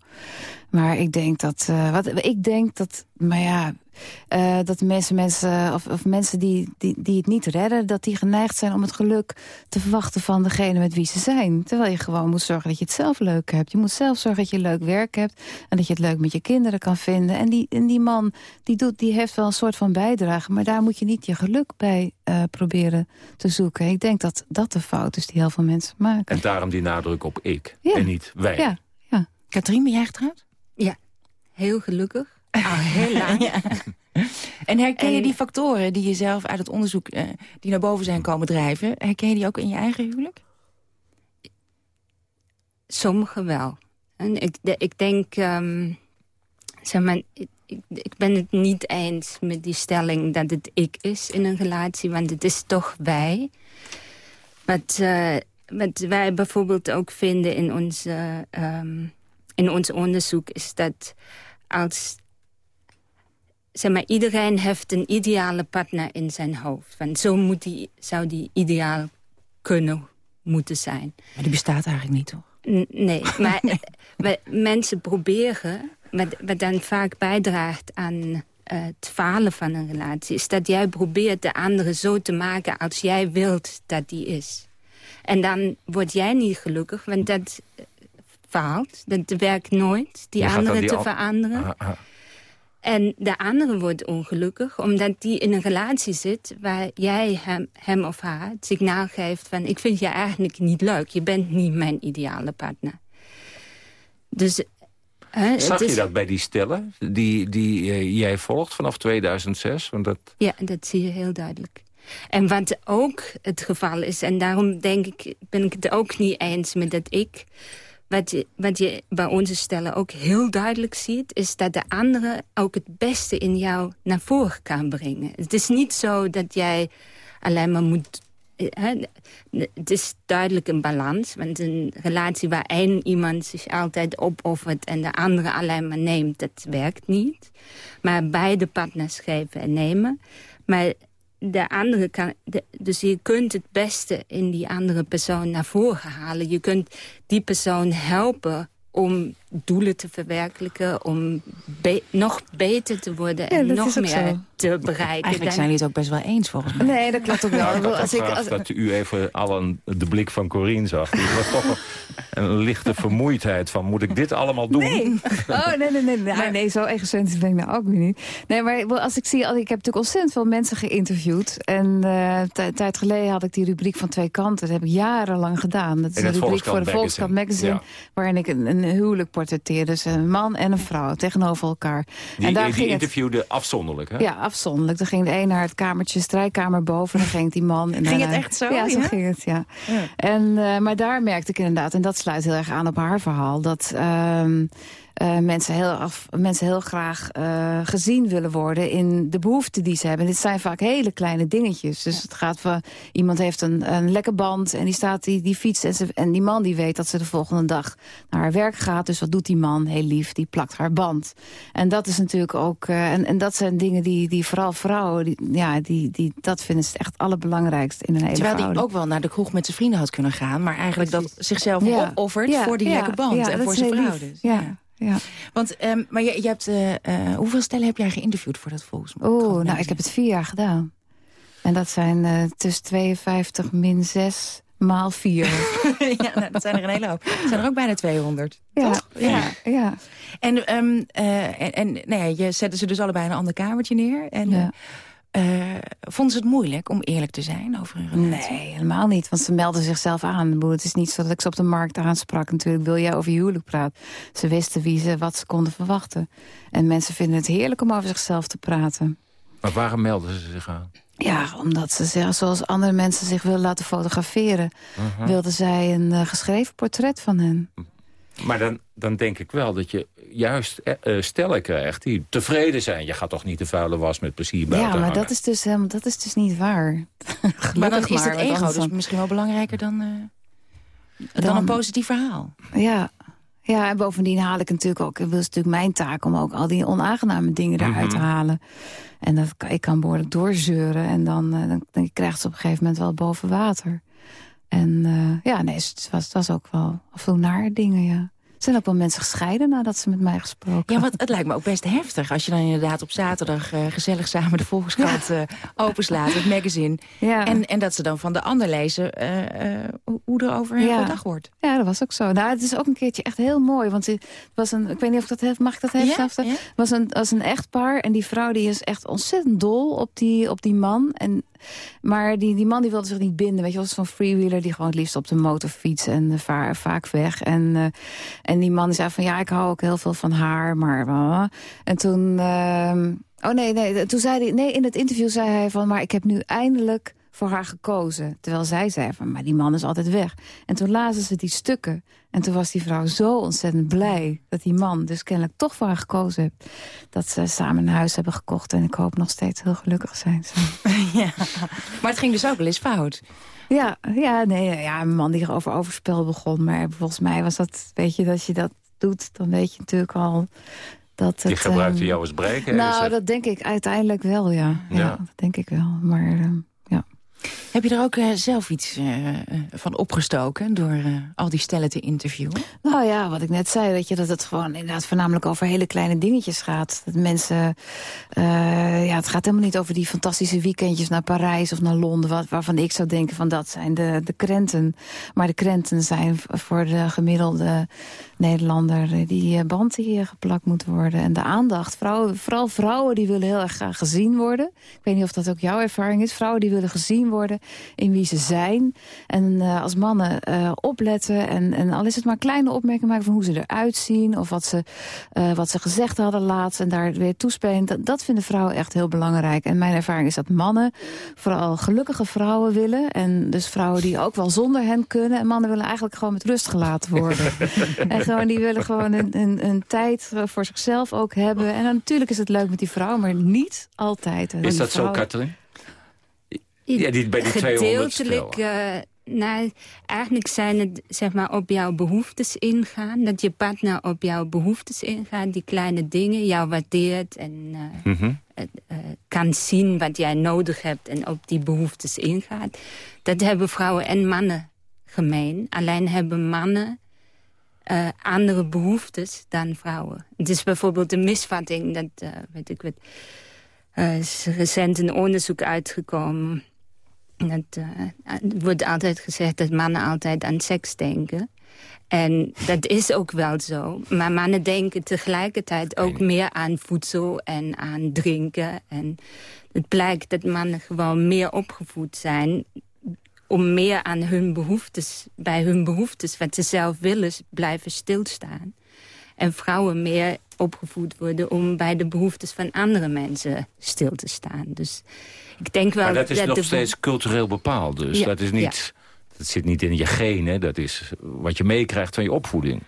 Maar ik denk dat... eh, wat, ik denk dat... Maar ja, uh, dat mensen, mensen of, of mensen die, die, die het niet redden... dat die geneigd zijn om het geluk te verwachten van degene met wie ze zijn. Terwijl je gewoon moet zorgen dat je het zelf leuk hebt. Je moet zelf zorgen dat je leuk werk hebt... en dat je het leuk met je kinderen kan vinden. En die, en die man die, doet, die heeft wel een soort van bijdrage... maar daar moet je niet je geluk bij uh, proberen te zoeken. Ik denk dat dat de fout is die heel veel mensen maken. En daarom die nadruk op ik en niet wij. Ja, ja. Katrien, ben jij getrouwd? Ja, heel gelukkig. Al heel lang. ja. En herken je die factoren die je zelf uit het onderzoek... Uh, die naar boven zijn komen drijven... herken je die ook in je eigen huwelijk? Sommige wel. En ik, ik denk... Um, zeg maar, ik, ik, ben het niet eens met die stelling dat het ik is in een relatie. Want het is toch wij. Wat, uh, wat wij bijvoorbeeld ook vinden in, onze, um, in ons onderzoek... is dat als zeg maar, iedereen heeft een ideale partner in zijn hoofd. Want zo moet die, zou die ideaal kunnen moeten zijn. Maar die bestaat eigenlijk niet, toch? nee, maar we, mensen proberen, wat, wat dan vaak bijdraagt aan uh, het falen van een relatie... is dat jij probeert de andere zo te maken als jij wilt dat die is. En dan word jij niet gelukkig, want dat faalt. Dat werkt nooit, die andere te veranderen. Ah, ah. En de andere wordt ongelukkig, omdat die in een relatie zit... waar jij hem, hem of haar het signaal geeft van... ik vind je eigenlijk niet leuk, je bent niet mijn ideale partner. Dus... Hè, Zag je dat bij die stellen die, die uh, jij volgt vanaf 2006? Want dat... Ja, dat zie je heel duidelijk. En wat ook het geval is, en daarom denk ik, ben ik het ook niet eens met dat ik wat je, wat je bij onze stellen ook heel duidelijk ziet... is dat de andere ook het beste in jou naar voren kan brengen. Het is niet zo dat jij alleen maar moet... Hè, het is duidelijk een balans. Want een relatie waar één iemand zich altijd opoffert... en de andere alleen maar neemt, dat werkt niet. Maar beide partners geven en nemen. Maar de andere kan, dus je kunt het beste in die andere persoon naar voren halen. Je kunt die persoon helpen om doelen te verwerkelijken... om nog beter te worden en nog meer te bereiken. Eigenlijk zijn jullie het ook best wel eens, volgens mij. Nee, dat klopt ook wel. Nou, als ik, als... dat u even al de blik van Corine zag. Die was toch een, lichte vermoeidheid van... moet ik dit allemaal doen? Nee, oh, nee, nee, nee, nee, nee zo egocentrisch ben ik nou ook weer niet. Nee, maar als ik zie... Ik heb natuurlijk ontzettend veel mensen geïnterviewd. En uh, tijd geleden had ik die rubriek van twee kanten. Dat heb ik jarenlang gedaan. Dat is een rubriek voor de Volkskrant Magazine... waarin ik een, een huwelijk portretteerde. Dus een man en een vrouw tegenover elkaar. Die, en daar die interviewde afzonderlijk, hè? Ja, afzonderlijk. Dan ging de een naar het kamertje, strijkamer boven. Dan ging die man... En ging het echt zo? Ja, zo ging het, ja. ja. En, uh, maar daar merkte ik inderdaad, en dat sluit heel erg aan op haar verhaal... dat... Uh, uh, mensen, heel af, mensen heel graag uh, gezien willen worden in de behoeften die ze hebben. dit zijn vaak hele kleine dingetjes. Dus het gaat van, iemand heeft een, een lekke band en die staat die, die fietst. En, ze, en die man die weet dat ze de volgende dag naar haar werk gaat. Dus wat doet die man? Heel lief, die plakt haar band. En dat is natuurlijk ook, uh, en, en dat zijn dingen die, die vooral vrouwen, die, ja, die, die, dat vinden ze echt het allerbelangrijkste in een hele Terwijl die ook wel naar de kroeg met zijn vrienden had kunnen gaan. Maar eigenlijk Precies. dat zichzelf ja. opoffert ja, voor die ja, lekke band en voor zijn vrouw. Dus. ja. Ja. Want, um, maar je, je hebt, uh, uh, hoeveel stellen heb jij geïnterviewd voor dat volgens mij? Oh, nou, ik heb het vier jaar gedaan. En dat zijn uh, tussen 52 min 6 maal 4. ja, nou, dat zijn er een hele hoop. Er zijn er ook bijna 200, ja, toch? Ja, ja. En, um, en, en nou ja, je zette ze dus allebei in een ander kamertje neer. En, ja. Uh, vonden ze het moeilijk om eerlijk te zijn over hun relatie? Nee, helemaal niet. Want ze melden zichzelf aan. Het is niet zo dat ik ze op de markt aansprak. Natuurlijk wil jij over je huwelijk praten. Ze wisten wie ze, wat ze konden verwachten. En mensen vinden het heerlijk om over zichzelf te praten. Maar waarom melden ze zich aan? Ja, omdat ze zich, zoals andere mensen zich willen laten fotograferen... Uh -huh. wilden zij een uh, geschreven portret van hen. Maar dan, dan denk ik wel dat je juist uh, stellen krijgt die tevreden zijn. Je gaat toch niet de vuile was met plezier buiten Ja, maar dat is, dus, um, dat is dus niet waar. maar dan is maar, het ego dus misschien wel belangrijker dan, uh, dan, dan, een positief verhaal. Ja, ja, en bovendien haal ik natuurlijk ook... Het is natuurlijk mijn taak om ook al die onaangename dingen eruit mm -hmm. te halen. En dat, ik kan behoorlijk doorzeuren. En dan, uh, dan, dan krijgt ze op een gegeven moment wel boven water. En uh, ja, nee, het was, het was ook wel af en naar dingen, ja. zijn ook wel mensen gescheiden nadat ze met mij gesproken Ja, want het lijkt me ook best heftig... als je dan inderdaad op zaterdag uh, gezellig samen de Volkskrant ja. uh, openslaat, het magazine. Ja. En, en dat ze dan van de ander lezen uh, hoe er over ja. gedacht wordt. Ja, dat was ook zo. Nou, het is ook een keertje echt heel mooi. Want het was een, ik weet niet of ik dat heb, mag ik dat even ja? Het was een, was een echtpaar en die vrouw die is echt ontzettend dol op die, op die man. En maar die, die man die wilde zich niet binden. Weet je, was zo'n freewheeler die gewoon het liefst op de motor en uh, vaar, vaak weg. En, uh, en die man zei van ja, ik hou ook heel veel van haar. Maar, en toen... Uh, oh nee, nee, toen zei hij... Nee, in het interview zei hij van... Maar ik heb nu eindelijk voor haar gekozen. Terwijl zij zei van, maar die man is altijd weg. En toen lazen ze die stukken. En toen was die vrouw zo ontzettend blij dat die man dus kennelijk toch voor haar gekozen heeft. Dat ze samen een huis hebben gekocht. En ik hoop nog steeds heel gelukkig zijn. ja, maar het ging dus ook wel eens fout. Ja, ja, nee, ja, een man die over overspel begon. Maar volgens mij was dat, weet je, dat je dat doet, dan weet je natuurlijk al dat Die gebruikte um, jou als breken? Nou, dat denk ik uiteindelijk wel, ja. ja. ja. dat denk ik wel. Maar um, heb je er ook uh, zelf iets uh, van opgestoken door al die stellen te interviewen? Nou ja, wat ik net zei, weet je, dat het gewoon inderdaad voornamelijk over hele kleine dingetjes gaat. Dat mensen, ja, het gaat helemaal niet over die fantastische weekendjes naar Parijs of naar Londen, waarvan ik zou denken van dat zijn de, de krenten. Maar de krenten zijn voor de gemiddelde Nederlander die band die geplakt moet worden. En de aandacht, vrouwen, vooral vrouwen die willen heel erg graag gezien worden. Ik weet niet of dat ook jouw ervaring is. Vrouwen die willen gezien worden in wie ze zijn. En uh, als mannen uh, opletten en, en al is het maar kleine opmerkingen maken van hoe ze eruit zien. Of wat ze, uh, wat ze gezegd hadden laatst en daar weer toespelen. Dat, dat vinden vrouwen echt heel belangrijk. En mijn ervaring is dat mannen vooral gelukkige vrouwen willen. En dus vrouwen die ook wel zonder hen kunnen. En mannen willen eigenlijk gewoon met rust gelaten worden. en gewoon, die willen gewoon een, een, een tijd voor zichzelf ook hebben. En dan, natuurlijk is het leuk met die vrouw, maar niet altijd. Is dat zo, Kathleen? Ja, die, bij die Gedeeltelijk, uh, nou, eigenlijk zijn het zeg maar, op jouw behoeftes ingaan. Dat je partner op jouw behoeftes ingaat. Die kleine dingen, jou waardeert en uh, mm -hmm. uh, kan zien wat jij nodig hebt. En op die behoeftes ingaat. Dat hebben vrouwen en mannen gemeen. Alleen hebben mannen andere behoeftes dan vrouwen. Het is bijvoorbeeld een misvatting. Dat weet ik wat. is recent een onderzoek uitgekomen het, uh, wordt altijd gezegd dat mannen altijd aan seks denken. En dat is ook wel zo. Maar mannen denken tegelijkertijd ook meer aan voedsel en aan drinken. En het blijkt dat mannen gewoon meer opgevoed zijn om meer aan hun behoeftes, bij hun behoeftes, wat ze zelf willen, blijven stilstaan. En vrouwen meer opgevoed worden om bij de behoeftes van andere mensen stil te staan. Dus ik denk wel... Maar dat is nog steeds cultureel bepaald. Dus dat, is niet, dat zit niet in je genen. Dat is wat je meekrijgt van je opvoeding.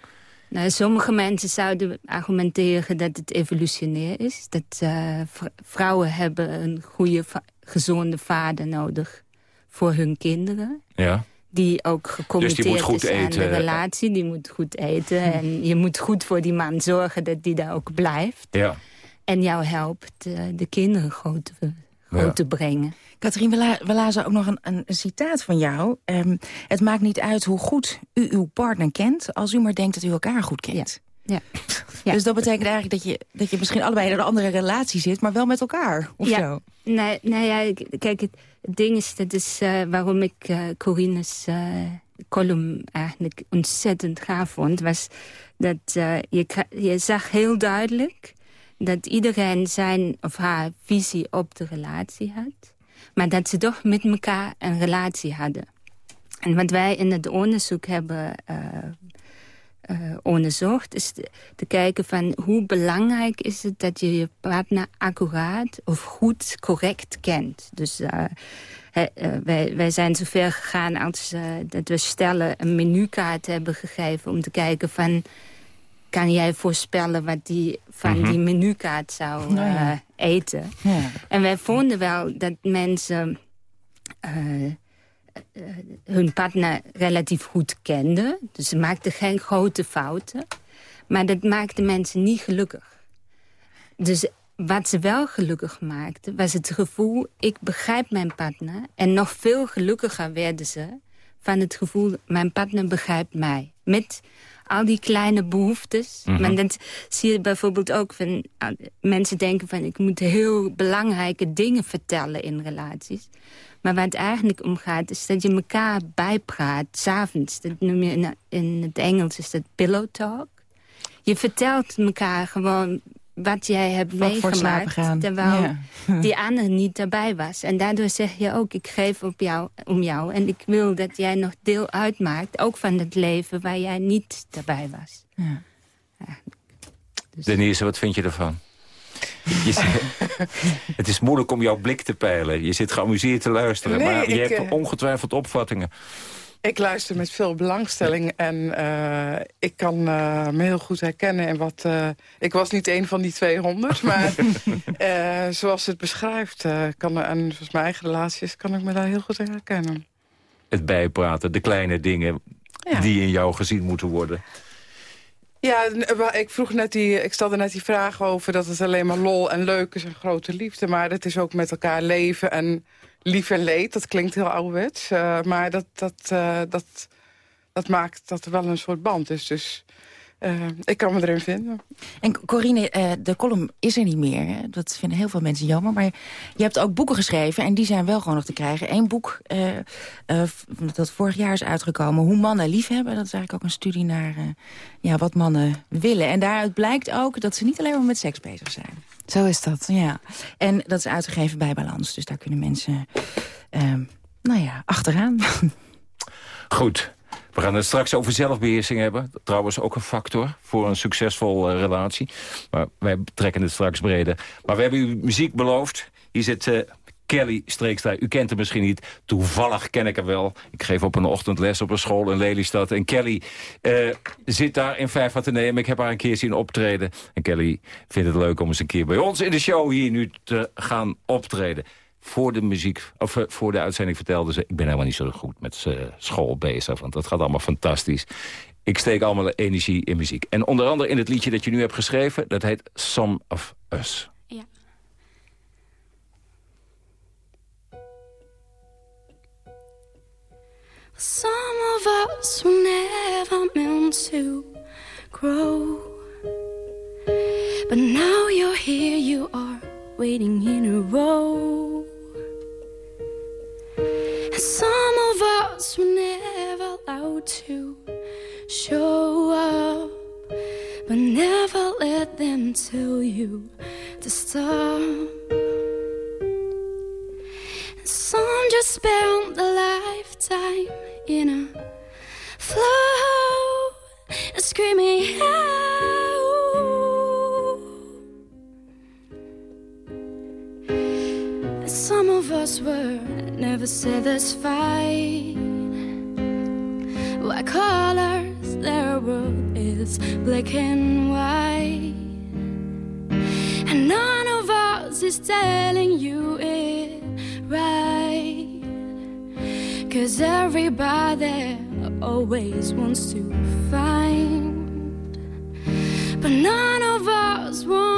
Nou, sommige mensen zouden argumenteren dat het evolutionair is. Dat uh, vrouwen hebben een goede, gezonde vader nodig voor hun kinderen. Ja. Die ook gecommitteerd dus is aan de relatie. Die moet goed eten. En je moet goed voor die man zorgen dat die daar ook blijft. Ja. En jou helpt uh, de kinderen groot te ja. te brengen. Katrien, we, la lazen ook nog een, een, citaat van jou. Um, het maakt niet uit hoe goed u uw partner kent... als u maar denkt dat u elkaar goed kent. Ja. ja. Dus dat betekent eigenlijk dat je, dat je misschien allebei in een andere relatie zit... maar wel met elkaar, of ja. zo? Nee, nee ja, kijk, het, ding is, dat is uh, waarom ik uh, Corinne's uh, column eigenlijk ontzettend gaaf vond... was dat je, je zag heel duidelijk dat iedereen zijn of haar visie op de relatie had. Maar dat ze toch met elkaar een relatie hadden. En wat wij in het onderzoek hebben uh, uh, onderzocht... is te, kijken van hoe belangrijk is het dat je je partner accuraat... of goed, correct kent. Dus uh, wij, wij zijn zover gegaan als dat we stellen een menukaart hebben gegeven... om te kijken van kan jij voorspellen wat die van mhm. die menukaart zou eten. Ja. En wij vonden wel dat mensen uh, hun partner relatief goed kenden. Dus ze maakten geen grote fouten. Maar dat maakte mensen niet gelukkig. Dus wat ze wel gelukkig maakte, was het gevoel... ik begrijp mijn partner. En nog veel gelukkiger werden ze van het gevoel... mijn partner begrijpt mij. Met al die kleine behoeftes. Mhm. Maar dat zie je bijvoorbeeld ook van... ah, mensen denken van ik moet heel belangrijke dingen vertellen in relaties. Maar waar het eigenlijk om gaat is dat je elkaar bijpraat. S'avonds, dat noem je in, in het Engels is dat pillow talk. Je vertelt elkaar gewoon wat jij hebt meegemaakt. gaan. Terwijl Ja. die ander niet daarbij was. En daardoor zeg je ook, ik geef op jou, om jou. En ik wil dat jij nog deel uitmaakt. Ook van het leven waar jij niet daarbij was. Ja. Denise, wat vind je ervan? Je het is moeilijk om jouw blik te peilen. Je zit geamuseerd te luisteren, Nee, maar je ik, hebt eh, ongetwijfeld opvattingen. Ik luister met veel belangstelling en eh, ik kan eh, me heel goed herkennen in wat... eh, ik was niet een van die 200, maar zoals het beschrijft... kan, er- en volgens mijn eigen relaties kan ik me daar heel goed in herkennen. Het bijpraten, de kleine dingen die in jou gezien moeten worden. Ja, ik vroeg net die, ik stelde net die vraag over dat het alleen maar lol en leuk is en grote liefde. Maar het is ook met elkaar leven en lief en leed. Dat klinkt heel ouderwets. eh, maar dat, dat, eh, dat, dat maakt dat er wel een soort band is. Dus eh, ik kan me erin vinden. En Corine, eh, de column is er niet meer. Hè? Dat vinden heel veel mensen jammer. Maar je hebt ook boeken geschreven en die zijn wel gewoon nog te krijgen. Eén boek eh, eh, dat vorig jaar is uitgekomen, Hoe mannen lief hebben. Dat is eigenlijk ook een studie naar eh, ja, wat mannen willen. En daaruit blijkt ook dat ze niet alleen maar met seks bezig zijn. Zo is dat. Ja, en dat is uitgegeven bij Balans. Dus daar kunnen mensen, eh, nou ja, achteraan. Goed, we gaan het straks over zelfbeheersing hebben. Trouwens ook een factor voor een succesvol eh, relatie. Maar wij trekken het straks breder. Maar we hebben u muziek beloofd. Hier zit eh, Kelly Streekstra. U kent hem misschien niet. Toevallig ken ik hem wel. Ik geef op een ochtendles op een school in Lelystad. En Kelly eh, zit daar in vijf te nemen. Ik heb haar een keer zien optreden. En Kelly vindt het leuk om eens een keer bij ons in de show hier nu te gaan optreden voor de muziek, of eh, voor de uitzending vertelde ze... ik ben helemaal niet zo goed met eh, school bezig, want dat gaat allemaal fantastisch. Ik steek allemaal energie in muziek. En onder andere in het liedje dat je nu hebt geschreven... dat heet Some of Us. Ja. Some of us never grow. But now you're here, you are waiting in a row. Some of us were never allowed to show up. But never let them tell you to stop. And some just spend a lifetime in a flow, screaming out. Some of us were never satisfied. White colors, their world is black and white. And none of us is telling you it right. Cause everybody always wants to find. But none of us wants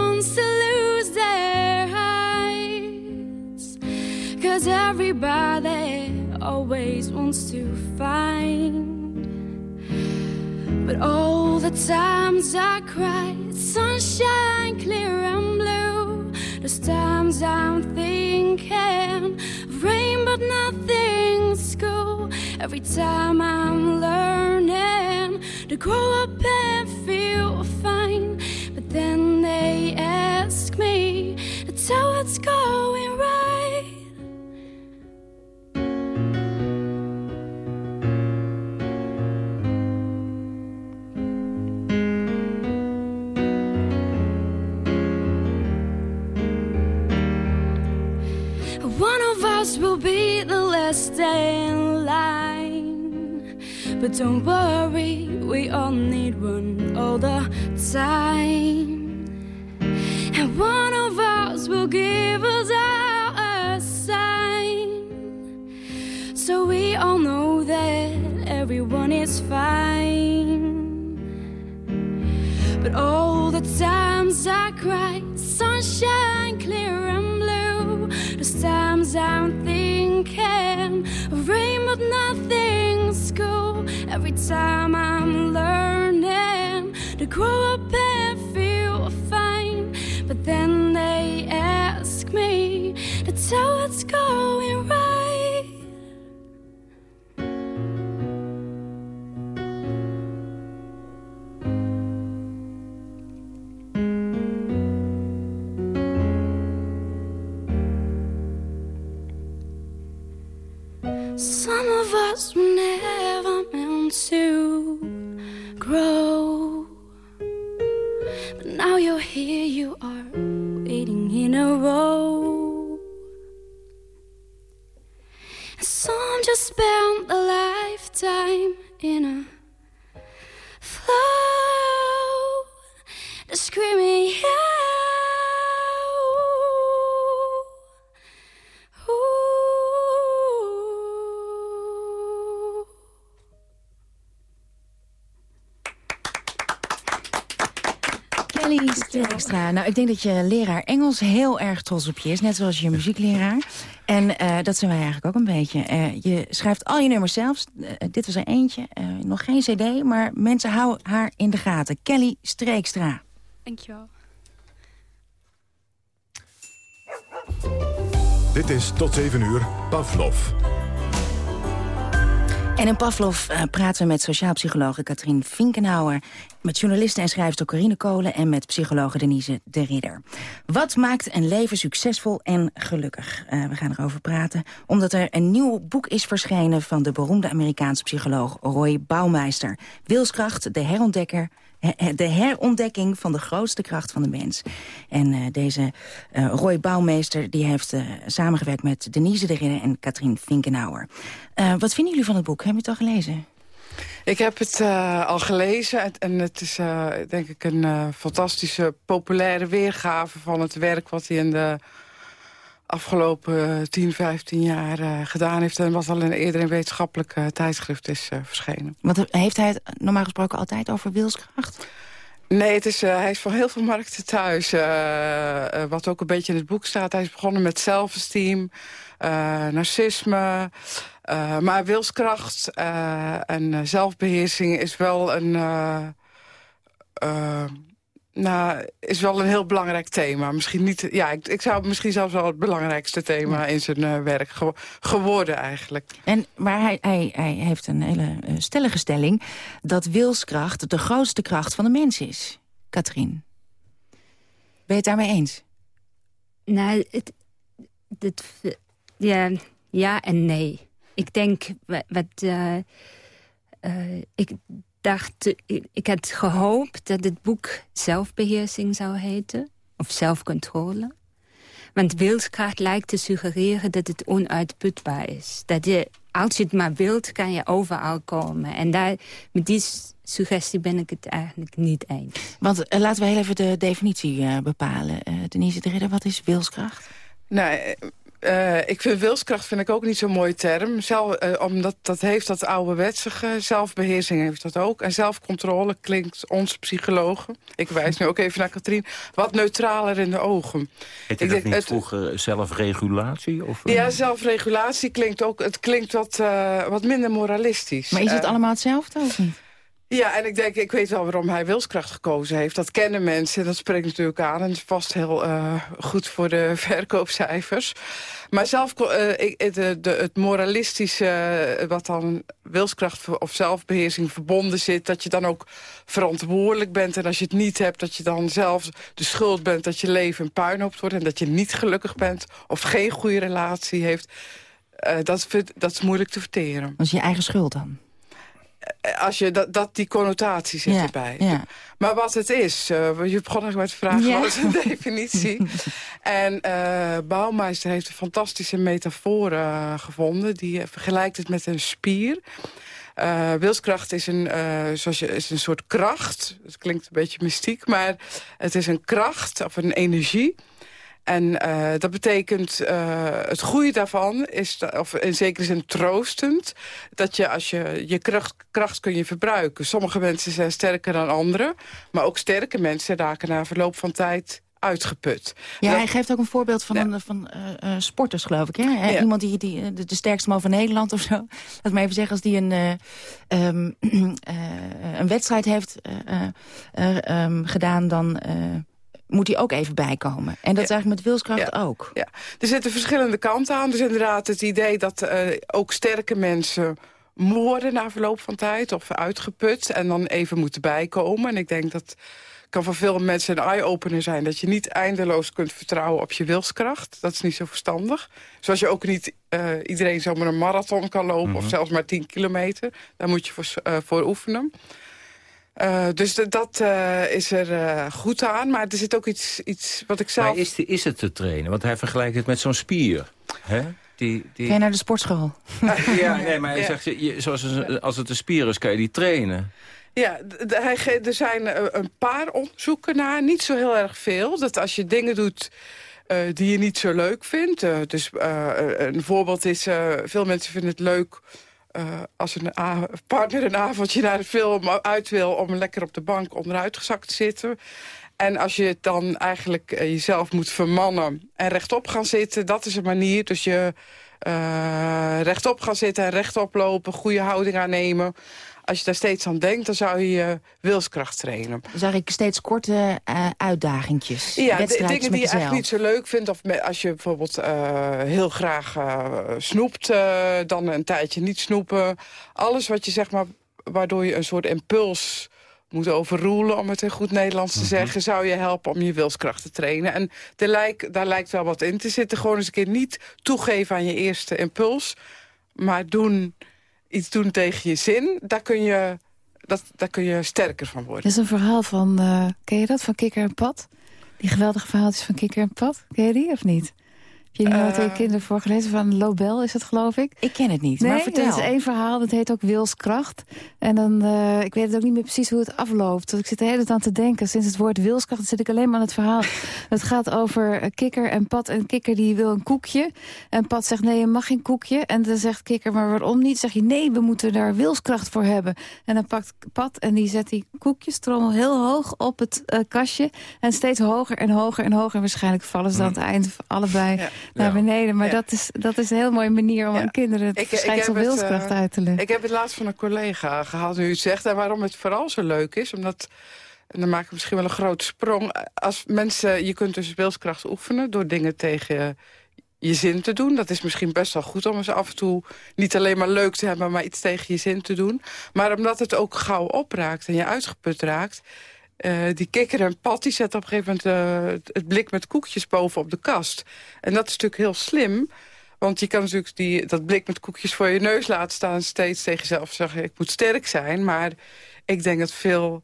Cause everybody always wants to find. But all the times I cried, sunshine clear and blue. Those times I'm thinking of rain, but nothing's cool. Every time I'm learning to grow up and feel fine. But then they ask me to tell what's But don't worry, we all need one all the time. And one of us will give us all a sign. So we all know that everyone is fine. But all the times I cry, sunshine clear and blue. Those times I'm thinking of rain, but nothing's cool. Every time I'm learning to grow up and feel fine. But then they ask me to tell what's going right. Some of us were never meant Extra. Nou, ik denk dat je leraar Engels heel erg trots op je is. Net zoals je muziekleraar. En eh, dat zijn wij eigenlijk ook een beetje. Eh, je schrijft al je nummers zelf. Eh, dit was er eentje. Eh, nog geen cd, maar mensen houden haar in de gaten. Kelly Streekstra. Dankjewel. Dit is tot 7 uur Pavlov. En in Pavlov eh, praten we met sociaal psychologe Katrien Finkenhauer... met journaliste en schrijfster Corine Kolen... en met psychologe Denise de Ridder. Wat maakt een leven succesvol en gelukkig? Eh, we gaan erover praten, omdat er een nieuw boek is verschenen... van de beroemde Amerikaanse psycholoog Roy Baumeister. Wilskracht, de herontdekker he- de herontdekking van de grootste kracht van de mens. En eh, deze eh, Roy Bouwmeester die heeft eh, samengewerkt met Denise de Ridder en Katrien Finkenauer. Eh, wat vinden jullie van het boek? Hebben jullie het al gelezen? Ik heb het al gelezen en, het is denk ik een fantastische populaire weergave van het werk wat hij in de afgelopen eh, 10, 15 jaar eh, gedaan heeft en wat al in eerder in wetenschappelijk eh, tijdschrift is eh, verschenen. Want heeft hij het normaal gesproken altijd over wilskracht? Nee, het is, eh, hij is van heel veel markten thuis. eh, eh, wat ook een beetje in het boek staat. Hij is begonnen met zelfesteem, eh, narcisme. eh, maar wilskracht eh, en eh, zelfbeheersing is wel een... nou, is wel een heel belangrijk thema. Misschien niet, ja, ik, ik zou misschien zelfs wel het belangrijkste thema in zijn eh, werk ge- geworden eigenlijk. En, maar hij, hij, hij heeft een hele eh, stellige stelling... dat wilskracht de grootste kracht van de mens is. Katrien. Ben je het daarmee eens? Nou, het, het, ja, ja en nee. Ik denk, wa- wat, eh, eh, ik dacht, ik, ik had gehoopt dat het boek zelfbeheersing zou heten. Of zelfcontrole. Want wilskracht lijkt te suggereren dat het onuitputbaar is. Dat je, als je het maar wilt, kan je overal komen. En daar, met die suggestie ben ik het eigenlijk niet eens. Want eh, laten we heel even de definitie eh, bepalen. Eh, Denise de Ridder, wat is wilskracht? Nee, eh, ik vind wilskracht vind ik ook niet zo'n mooie term. Zelf, eh, omdat dat heeft dat ouderwetsige. Zelfbeheersing heeft dat ook. En zelfcontrole klinkt ons psychologen. Ik wijs nu ook even naar Katrien. Wat neutraler in de ogen. Ik dat denk, niet het- vroeger zelfregulatie? Of, eh? Ja, zelfregulatie klinkt ook. Het klinkt wat, eh, wat minder moralistisch. Maar is het Eh, allemaal hetzelfde of niet? Ja, en ik denk, ik weet wel waarom hij wilskracht gekozen heeft. Dat kennen mensen en dat spreekt natuurlijk aan. En dat is vast heel eh, goed voor de verkoopcijfers. Maar zelf, eh, ik, de, het moralistische, eh, wat dan wilskracht of zelfbeheersing verbonden zit... dat je dan ook verantwoordelijk bent. En als je het niet hebt, dat je dan zelf de schuld bent... dat je leven een puinhoop wordt en dat je niet gelukkig bent... of geen goede relatie heeft. Eh, dat, dat is moeilijk te verteren. Dat is je eigen schuld dan? Als je dat, dat die connotatie zit Ja, erbij. ja. Maar wat het is, eh, je begon eigenlijk met de vraag, Ja. wat is een definitie? en eh Bouwmeister heeft een fantastische metafoor eh, gevonden. Die eh, vergelijkt het met een spier. Eh, wilskracht is een, eh, zoals je, is een soort kracht. Het klinkt een beetje mystiek, maar het is een kracht of een energie. En eh, dat betekent, eh, het goede daarvan is, of in zekere zin troostend... dat je als je je kracht, kracht kun je verbruiken. Sommige mensen zijn sterker dan anderen, maar ook sterke mensen raken na verloop van tijd uitgeput. Ja, Dat- hij geeft ook een voorbeeld van, een, van eh, sporters, geloof ik. Hè? Ja. Iemand die, die de, de sterkste man van Nederland of zo. Laat me even zeggen, als die een, eh, ehm, eh, een wedstrijd heeft eh, eh, eh, ehm, gedaan... dan moet hij ook even bijkomen. En dat is eigenlijk met wilskracht ook. Ja, er zitten verschillende kanten aan. Dus inderdaad het idee dat eh, ook sterke mensen moe worden na verloop van tijd... of uitgeput en dan even moeten bijkomen. En ik denk dat kan voor veel mensen een eye-opener zijn... dat je niet eindeloos kunt vertrouwen op je wilskracht. Dat is niet zo verstandig. Zoals je ook niet eh, iedereen zomaar een marathon kan lopen... of zelfs maar 10 kilometer. Daar moet je voor, eh, voor oefenen. Eh, dus dat eh, is er eh, goed aan. Maar er zit ook iets, iets wat ik zelf... Maar is, die- is het te trainen? Want hij vergelijkt het met zo'n spier. Hè? Die, die... Ga je naar de sportschool? Ja, nee, maar hij Ja. zegt, je, zoals een- als het een spier is, kan je die trainen. Ja, hij er zijn een paar onderzoeken naar. Niet zo heel erg veel. Dat als je dingen doet eh, die je niet zo leuk vindt. eh, dus eh, een voorbeeld is, eh, veel mensen vinden het leuk... eh, als een partner een avondje naar de film uit wil... om lekker op de bank onderuitgezakt te zitten. En als je dan eigenlijk eh, jezelf moet vermannen en rechtop gaan zitten... dat is een manier. Dus je eh, rechtop gaan zitten en rechtop lopen, goede houding aannemen. Als je daar steeds aan denkt, dan zou je je wilskracht trainen. Dan zag ik steeds korte eh uitdagingjes. Ja, dingen die je jezelf. echt niet zo leuk vindt. Of met- als je bijvoorbeeld eh, heel graag eh, snoept, eh, dan een tijdje niet snoepen. Alles wat je zeg maar, waardoor je een soort impuls moet overroelen, om het in goed Nederlands te zeggen, zou je helpen om je wilskracht te trainen. En lijkt, daar lijkt wel wat in te zitten. Gewoon eens een keer niet toegeven aan je eerste impuls, maar doen, iets doen tegen je zin. Daar kun je, dat, daar kun je sterker van worden. Dit is een verhaal van, eh, ken je dat, van Kikker en Pat? Die geweldige verhaaltjes van Kikker en Pat. Ken je die of niet? Heb je die nooit aan je kinderen voorgelezen? Van Lobel is het, geloof ik. Ik ken het niet, nee, maar vertel. Het is één verhaal, dat heet ook Wilskracht. En dan, eh, ik weet het ook niet meer precies hoe het afloopt. Want ik zit de hele tijd aan te denken. Sinds het woord wilskracht zit ik alleen maar aan het verhaal. het gaat over eh, Kikker en Pat. En Kikker die wil een koekje. En Pat zegt, nee, je mag geen koekje. En dan zegt Kikker, maar waarom niet? Zeg je, nee, we moeten daar wilskracht voor hebben. En dan pakt Pat en die zet die koekjestrommel heel hoog op het eh, kastje. En steeds hoger en hoger en hoger. En waarschijnlijk vallen ze dan aan het eind allebei naar beneden. Maar dat, is, dat is een heel mooie manier om aan kinderen het verschijnsel heb het, wilskracht eh, uit te leggen. Ik heb het laatst van een collega gehaald, nu u het zegt. En waarom het vooral zo leuk is, omdat... En dan maak ik misschien wel een grote sprong. Als mensen, je kunt dus wilskracht oefenen door dingen tegen je zin te doen. Dat is misschien best wel goed om eens af en toe niet alleen maar leuk te hebben... maar iets tegen je zin te doen. Maar omdat het ook gauw opraakt en je uitgeput raakt... eh, die kikker en Pat die op een gegeven moment eh, het- blik met koekjes boven op de kast. En dat is natuurlijk heel slim... Want je kan natuurlijk die, dat blik met koekjes voor je neus laten staan... steeds tegen jezelf zeggen, ik moet sterk zijn. Maar ik denk dat veel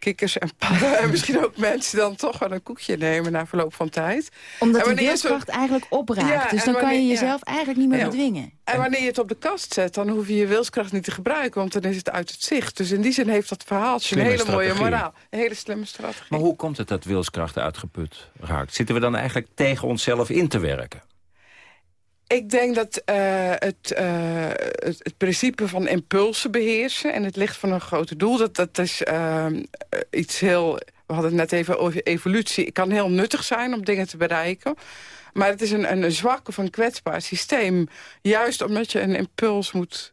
kikkers en padden... en misschien ook mensen dan toch wel een koekje nemen... na verloop van tijd. Omdat die zo- wilskracht eigenlijk opraakt. Ja, dus dan kan je ja. jezelf eigenlijk niet meer Ja. bedwingen. En wanneer je het op de kast zet, dan hoef je je wilskracht niet te gebruiken... want dan is het uit het zicht. Dus in die zin heeft dat verhaaltje een hele mooie moraal. Een hele slimme strategie. Maar hoe komt het dat wilskracht uitgeput raakt? Zitten we dan eigenlijk tegen onszelf in te werken? Ik denk dat eh, het, eh, het, het principe van impulsen beheersen... en het licht van een groter doel, dat, dat is eh, iets heel... We hadden het net even over evolutie. Het kan heel nuttig zijn om dingen te bereiken. Maar het is een, een zwak of een kwetsbaar systeem. Juist omdat je een impuls moet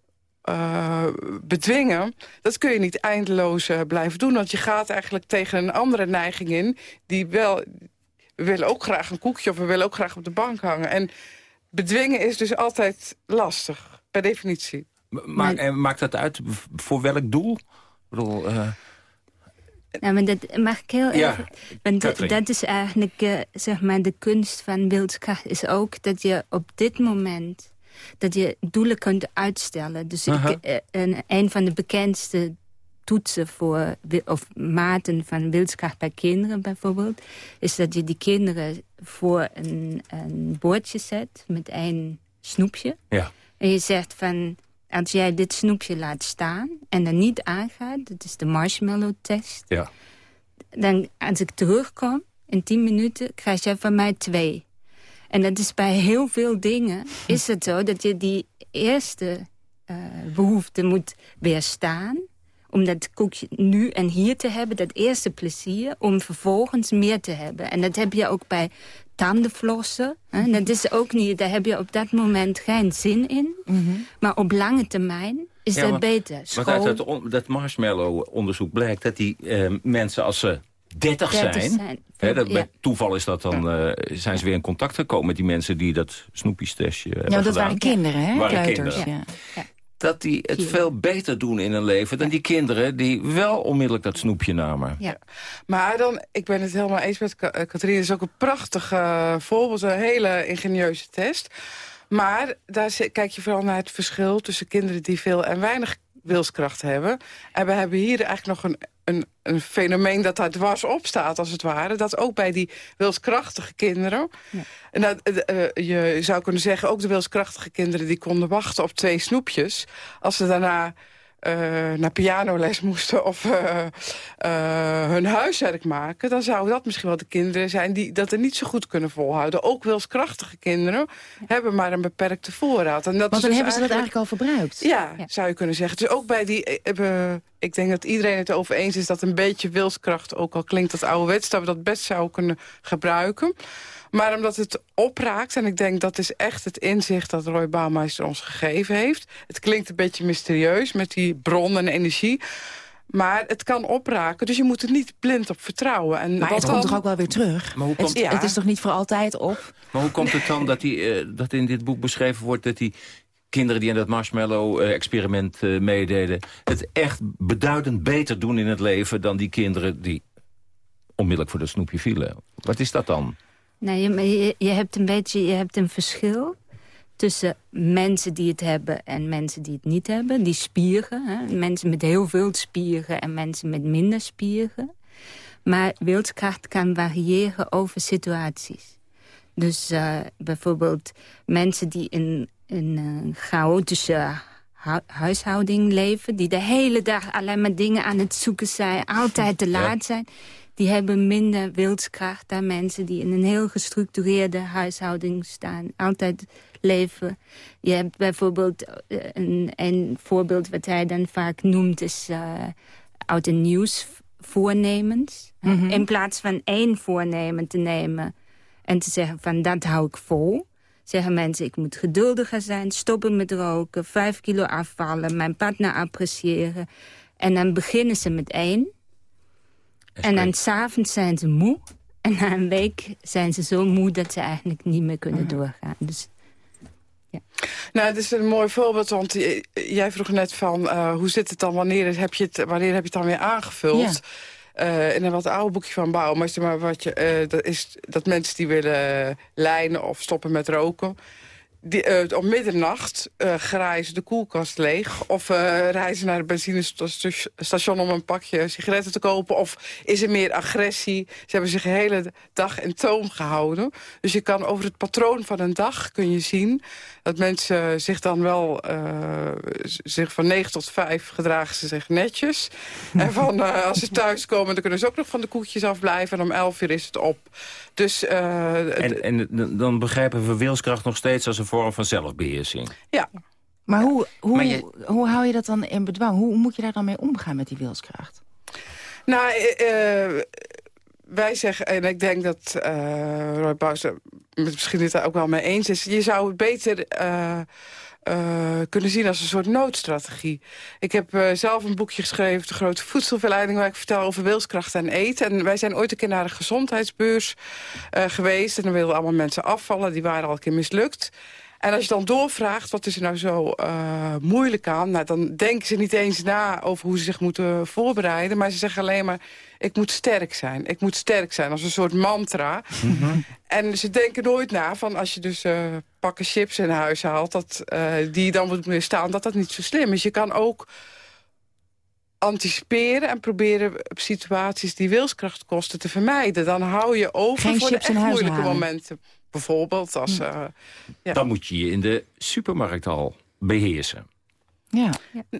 bedwingen... dat kun je niet eindeloos blijven doen. Want je gaat eigenlijk tegen een andere neiging in... die wel... We willen ook graag een koekje of we willen ook graag op de bank hangen. En bedwingen is dus altijd lastig, per definitie. Maar, en maakt dat uit voor welk doel? Ik bedoel, eh, Ja, maar dat mag ik heel Ja, even... Want dat- is eigenlijk, eh, zeg maar, de kunst van wilskracht is ook dat je op dit moment... dat je doelen kunt uitstellen. Dus ik, eh, een, een van de bekendste toetsen voor, of maten van wilskracht bij kinderen bijvoorbeeld... is dat je die kinderen voor een, een bordje zet met één snoepje. ja. En je zegt van, als jij dit snoepje laat staan en er niet aangaat... dat is de marshmallow-test... Ja. dan als ik terugkom in tien minuten, krijg jij van mij twee. En dat is bij heel veel dingen is het zo dat je die eerste eh, behoefte moet weerstaan... om dat koekje nu en hier te hebben, dat eerste plezier... om vervolgens meer te hebben. En dat heb je ook bij tandenflossen. Hè? Dat is ook niet, daar heb je op dat moment geen zin in. Maar op lange termijn is Ja, dat beter. Want School, uit dat, on- dat marshmallow-onderzoek blijkt dat die eh, mensen als ze 30 zijn... 30 zijn, Hè, dat, ja. Bij toeval is dat dan, eh, zijn ze weer in contact gekomen met die mensen die dat snoepjestestje hebben Ja, dat gedaan. waren kinderen, hè? Waren Kleuters, kinderen. ja. Dat die het veel beter doen in hun leven dan die kinderen die wel onmiddellijk dat snoepje namen. Ja. Maar dan, ik ben het helemaal eens met Ka- eh, Katrien. Het is ook een prachtig eh, voorbeeld, een hele ingenieuze test. Maar daar kijk je vooral naar het verschil tussen kinderen die veel en weinig wilskracht hebben. En we hebben hier eigenlijk nog een, een, een fenomeen dat daar dwars op staat, als het ware. Dat ook bij die wilskrachtige kinderen... En dat, eh, eh, je zou kunnen zeggen, ook de wilskrachtige kinderen... die konden wachten op twee snoepjes. Als ze daarna eh, naar pianoles moesten of eh, eh, hun huiswerk maken... dan zouden dat misschien wel de kinderen zijn die dat er niet zo goed kunnen volhouden. Ook wilskrachtige kinderen hebben maar een beperkte voorraad. En dat Want dan dus hebben ze dat eigenlijk al verbruikt. ja, zou je kunnen zeggen. Dus ook bij die... ik denk dat iedereen het erover eens is dat een beetje wilskracht... ook al klinkt dat ouderwets, dat we dat best zouden kunnen gebruiken. Maar omdat het opraakt, en ik denk dat is echt het inzicht... dat Roy Baumeister ons gegeven heeft. Het klinkt een beetje mysterieus met die bron en energie... Maar het kan opraken, dus je moet er niet blind op vertrouwen. En Maar het komt dan- toch ook wel weer terug? Maar hoe het, komt- het is toch niet voor altijd op? Maar hoe komt het dan dat, die, eh, dat in dit boek beschreven wordt... dat die kinderen die aan dat marshmallow-experiment eh, meededen... het echt beduidend beter doen in het leven... dan die kinderen die onmiddellijk voor dat snoepje vielen? Wat is dat dan? Nee, je, hebt een beetje je hebt een verschil tussen mensen die het hebben en mensen die het niet hebben. Die spieren, hè? mensen met heel veel spieren en mensen met minder spieren. Maar wilskracht kan variëren over situaties. Dus eh, bijvoorbeeld mensen die in in een chaotische hu- huishouding leven... die de hele dag alleen maar dingen aan het zoeken zijn... altijd te laat zijn... die hebben minder wilskracht dan mensen... die in een heel gestructureerde huishouding staan. Altijd leven. Je hebt bijvoorbeeld eh, een, een voorbeeld wat hij dan vaak noemt... is eh oud en nieuws voornemens. Mhm. In plaats van één voornemen te nemen... en te zeggen van dat hou ik vol zeggen mensen, ik moet geduldiger zijn... stoppen met roken, vijf kilo afvallen, mijn partner appreciëren. En dan beginnen ze met één. En dan s'avonds zijn ze moe. En na een week zijn ze zo moe dat ze eigenlijk niet meer kunnen doorgaan. Dus Nou, het is een mooi voorbeeld, want jij vroeg net van... eh, hoe zit het dan, wanneer heb je het, wanneer heb je het dan weer aangevuld? Ja. Eh, in een wat oude boekje van Bouwmeester, maar wat je, eh, dat is dat mensen die willen lijnen of stoppen met roken... Die, eh, om middernacht graaien ze de koelkast leeg. Of eh, reizen naar het benzinestation om een pakje sigaretten te kopen. Of is er meer agressie. Ze hebben zich de hele dag in toom gehouden. Dus je kan over het patroon van een dag kun je zien... dat mensen zich dan wel... zich van 9 tot 5 gedragen ze zich netjes. en van, als ze thuiskomen, dan kunnen ze ook nog van de koekjes afblijven. En om 11 uur is het op. Dus eh, En, en dan begrijpen we wilskracht nog steeds als een vorm van zelfbeheersing. ja, Maar hoe, hoe, Maar je- hoe hou je dat dan in bedwang? Hoe moet je daar dan mee omgaan met die wilskracht? Nou, eh, eh, wij zeggen, en ik denk dat eh Roy Bouwers het misschien het daar ook wel mee eens is... je zou het beter eh, kunnen zien als een soort noodstrategie. Ik heb eh, zelf een boekje geschreven, De Grote Voedselverleiding... waar ik vertel over wilskracht en eten. En wij zijn ooit een keer naar een gezondheidsbeurs eh, geweest... en dan wilden allemaal mensen afvallen, die waren al een keer mislukt... En als je dan doorvraagt, wat is er nou zo eh, moeilijk aan... Nou, dan denken ze niet eens na over hoe ze zich moeten voorbereiden... maar ze zeggen alleen maar, ik moet sterk zijn. Ik moet sterk zijn, als een soort mantra. En ze denken nooit na van als je dus eh, pakken chips in huis haalt... Dat, eh, die dan moet weerstaan, dat dat niet zo slim is. Je kan ook anticiperen en proberen op situaties die wilskracht kosten te vermijden. Dan hou je over Geen voor de echt moeilijke halen. momenten. Bijvoorbeeld als... eh, ja. Dan moet je je in de supermarkt al beheersen. Ja. Eh,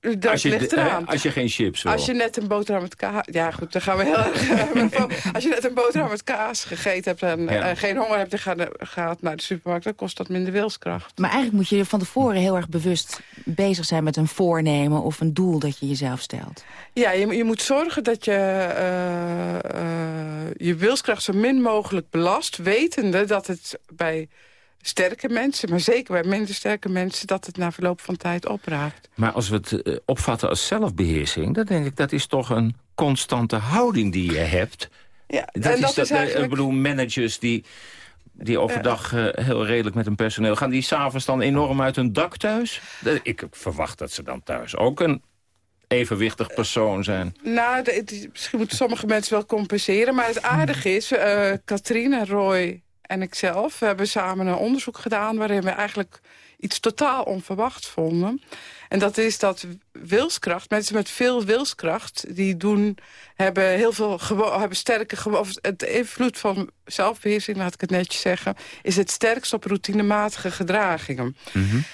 dat als je, ligt eraan. eh, als je geen chips wil. Als je net een boterham met kaas... Ja, goed, dan gaan we heel erg... eh, als je net een boterham met kaas gegeten hebt en Ja. eh, geen honger hebt... en gaat, gaat naar de supermarkt, dan kost dat minder wilskracht. Maar eigenlijk moet je van tevoren heel erg bewust bezig zijn met een voornemen of een doel dat je jezelf stelt. Ja, je, je moet zorgen dat je eh, eh, je wilskracht zo min mogelijk belast... wetende dat het bij sterke mensen, maar zeker bij minder sterke mensen... dat het na verloop van tijd opraakt. Maar als we het eh, opvatten als zelfbeheersing... dan denk ik dat is toch een constante houding die je hebt. Ja, dat en is dat dat, is eh, eigenlijk- Ik bedoel, managers die, die overdag eh, heel redelijk met hun personeel... gaan die s'avonds dan enorm uit hun dak thuis? Ik verwacht dat ze dan thuis ook een evenwichtig persoon zijn. Nou, de- het- misschien moeten sommige mensen wel compenseren. Maar het aardige is, eh Katrien en Roy en ikzelf hebben samen een onderzoek gedaan... waarin we eigenlijk iets totaal onverwachts vonden. En dat is dat wilskracht, mensen met veel wilskracht... die doen, hebben heel veel hebben sterke of Het invloed van zelfbeheersing, laat ik het netjes zeggen... is het sterkst op routinematige gedragingen.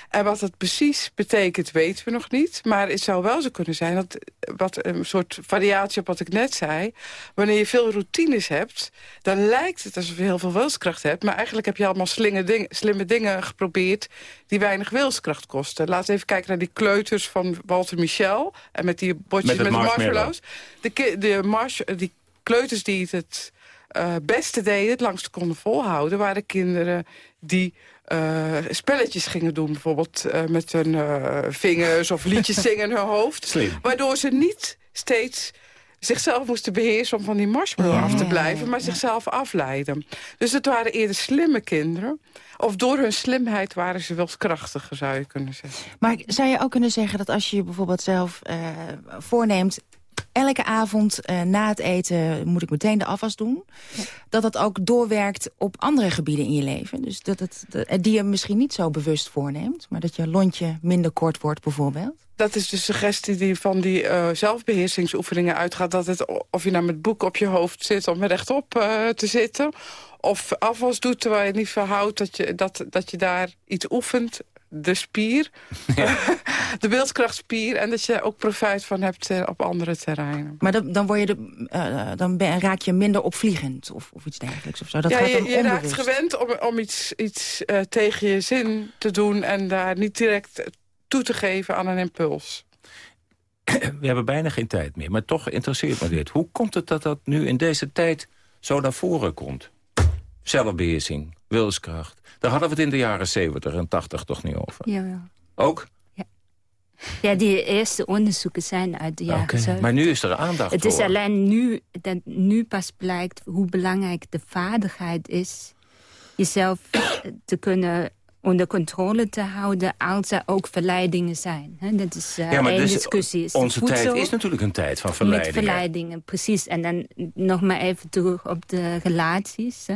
En wat dat precies betekent, weten we nog niet. Maar het zou wel zo kunnen zijn, dat, wat een soort variatie op wat ik net zei... wanneer je veel routines hebt, dan lijkt het alsof je heel veel wilskracht hebt... maar eigenlijk heb je allemaal ding- slimme dingen geprobeerd... die weinig wilskracht kosten. Laten we even kijken naar die kleuters van Walter Michel... en met die bordjes Met met, marshmallows. De, de marsh, die kleuters die het het eh, beste deden, het langst konden volhouden... waren kinderen die eh, spelletjes gingen doen. Bijvoorbeeld eh, met hun vingers of liedjes zingen in hun hoofd. Slim. Waardoor ze niet steeds zichzelf moesten beheersen om van die marshmallow af te blijven... maar zichzelf afleiden. Dus het waren eerder slimme kinderen. Of door hun slimheid waren ze wel krachtiger, zou je kunnen zeggen. Maar zou je ook kunnen zeggen dat als je je bijvoorbeeld zelf eh, voorneemt... elke avond eh, na het eten moet ik meteen de afwas doen... dat dat ook doorwerkt op andere gebieden in je leven? Dus dat het, dat- die je misschien niet zo bewust voorneemt... maar dat je lontje minder kort wordt bijvoorbeeld? Dat is de suggestie die van die eh, zelfbeheersingsoefeningen uitgaat. Dat het, of je nou met boek op je hoofd zit om rechtop eh, te zitten... of afwas doet terwijl je het niet verhoudt dat je, dat, dat je daar iets oefent... De spier, de wilskrachtspier... en dat je ook profijt van hebt eh, op andere terreinen. Maar dan, dan, word je de, eh, dan ben, raak je minder opvliegend of, of iets dergelijks. Of zo. Dat ja, gaat je, raakt gewend om, om iets, iets eh, tegen je zin te doen... en daar niet direct toe te geven aan een impuls. We hebben bijna geen tijd meer, maar toch interesseert me dit. Hoe komt het dat dat nu in deze tijd zo naar voren komt? Zelfbeheersing, wilskracht. Daar hadden we het in de jaren 70 en 80 toch niet over. Jawel. Ook? Ja, die eerste onderzoeken zijn uit de jaren Oké, 70. Maar nu is er aandacht Het is alleen nu dat nu pas blijkt hoe belangrijk de vaardigheid is... jezelf te kunnen onder controle te houden als er ook verleidingen zijn. Hè, Dat is eh ja, maar één dus discussie. Is onze tijd is natuurlijk een tijd van Met verleidingen. verleidingen, precies. En dan nog maar even terug op de relaties. Hè.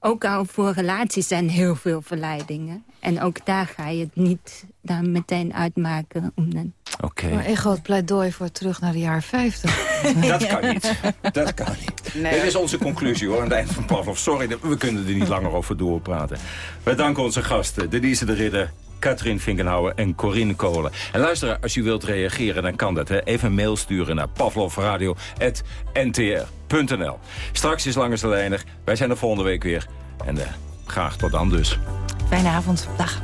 Ook al voor relaties zijn heel veel verleidingen. En ook daar ga je het niet dan meteen uitmaken. Om dan... Oké. Maar echt groot pleidooi voor terug naar de jaren 50. Dat kan niet. Dat kan niet. Dit is onze conclusie hoor, aan het eind van Pavlov. Sorry, we kunnen er niet langer over doorpraten. Wij danken onze gasten, Denise de Ridder, Katrien Vinkenhouwer en Corine Kolen. En luister, als u wilt reageren, dan kan dat. Hè. Even een mail sturen naar pavlovradio.ntr.nl. Straks is Lange de Lijner. Wij zijn er volgende week weer. En eh, graag tot dan dus. Fijne avond. Dag.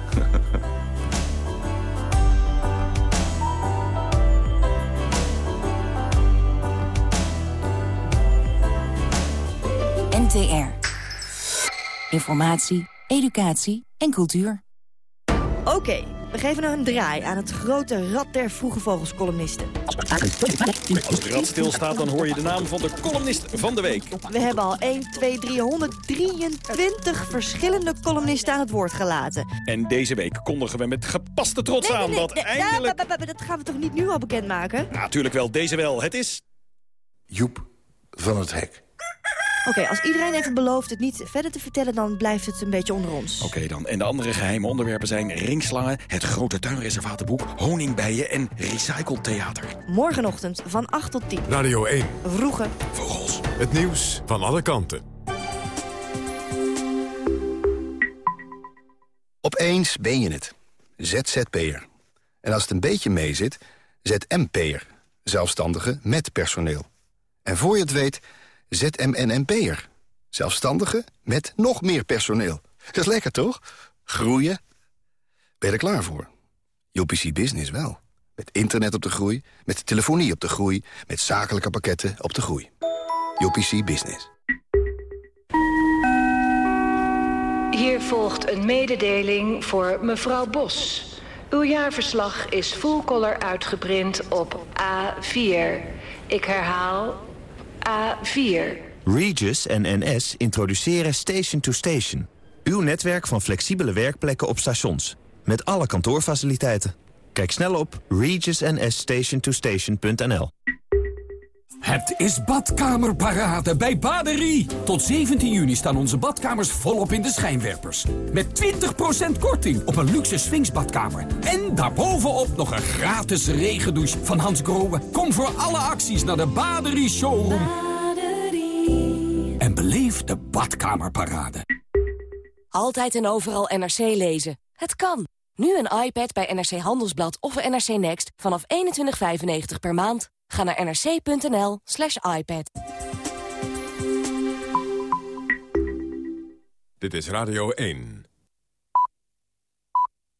NTR. Informatie, educatie en cultuur. Oké, we geven een draai aan het grote rad der vroege vogelscolumnisten. Als het rad stilstaat, dan hoor je de naam van de columnist van de week. We hebben al 1, 2, 3, 123 verschillende columnisten aan het woord gelaten. En deze week kondigen we met gepaste trots aan dat nee, eindelijk... ja, maar- maar- dat gaan we toch niet nu al bekendmaken? Natuurlijk wel, deze wel. Het is... Joep van het Hek. Oké, als iedereen heeft beloofd het niet verder te vertellen... dan blijft het een beetje onder ons. Oké dan. En de andere geheime onderwerpen zijn ringslangen... het grote tuinreservatenboek, honingbijen en recycletheater. Morgenochtend van 8 tot 10. Radio 1. Vroege Vogels. Het nieuws van alle kanten. Opeens ben je het. ZZP'er. En als het een beetje meezit, ZMP'er. Zelfstandige met personeel. En voor je het weet, ZMNNP'er. Zelfstandige met nog meer personeel. Dat is lekker, toch? Groeien. Ben je er klaar voor? UPC Business wel. Met internet op de groei, met telefonie op de groei... met zakelijke pakketten op de groei. UPC Business. Hier volgt een mededeling voor mevrouw Bos. Uw jaarverslag is full color uitgeprint op A4. Ik herhaal A4. Regis en NS introduceren Station to Station. Uw netwerk van flexibele werkplekken op stations. Met alle kantoorfaciliteiten. Kijk snel op regisnsstationtostation.nl Het is badkamerparade bij Baderie. Tot 17 juni staan onze badkamers volop in de schijnwerpers. Met 20% korting op een luxe swingsbadkamer. En daarbovenop nog een gratis regendouche van Hans Grohe. Kom voor alle acties naar de Baderie Showroom. En beleef de badkamerparade. Altijd en overal NRC lezen. Het kan. Nu een iPad bij NRC Handelsblad of NRC Next vanaf 21,95 per maand. Ga naar nrc.nl slash iPad. Dit is Radio 1.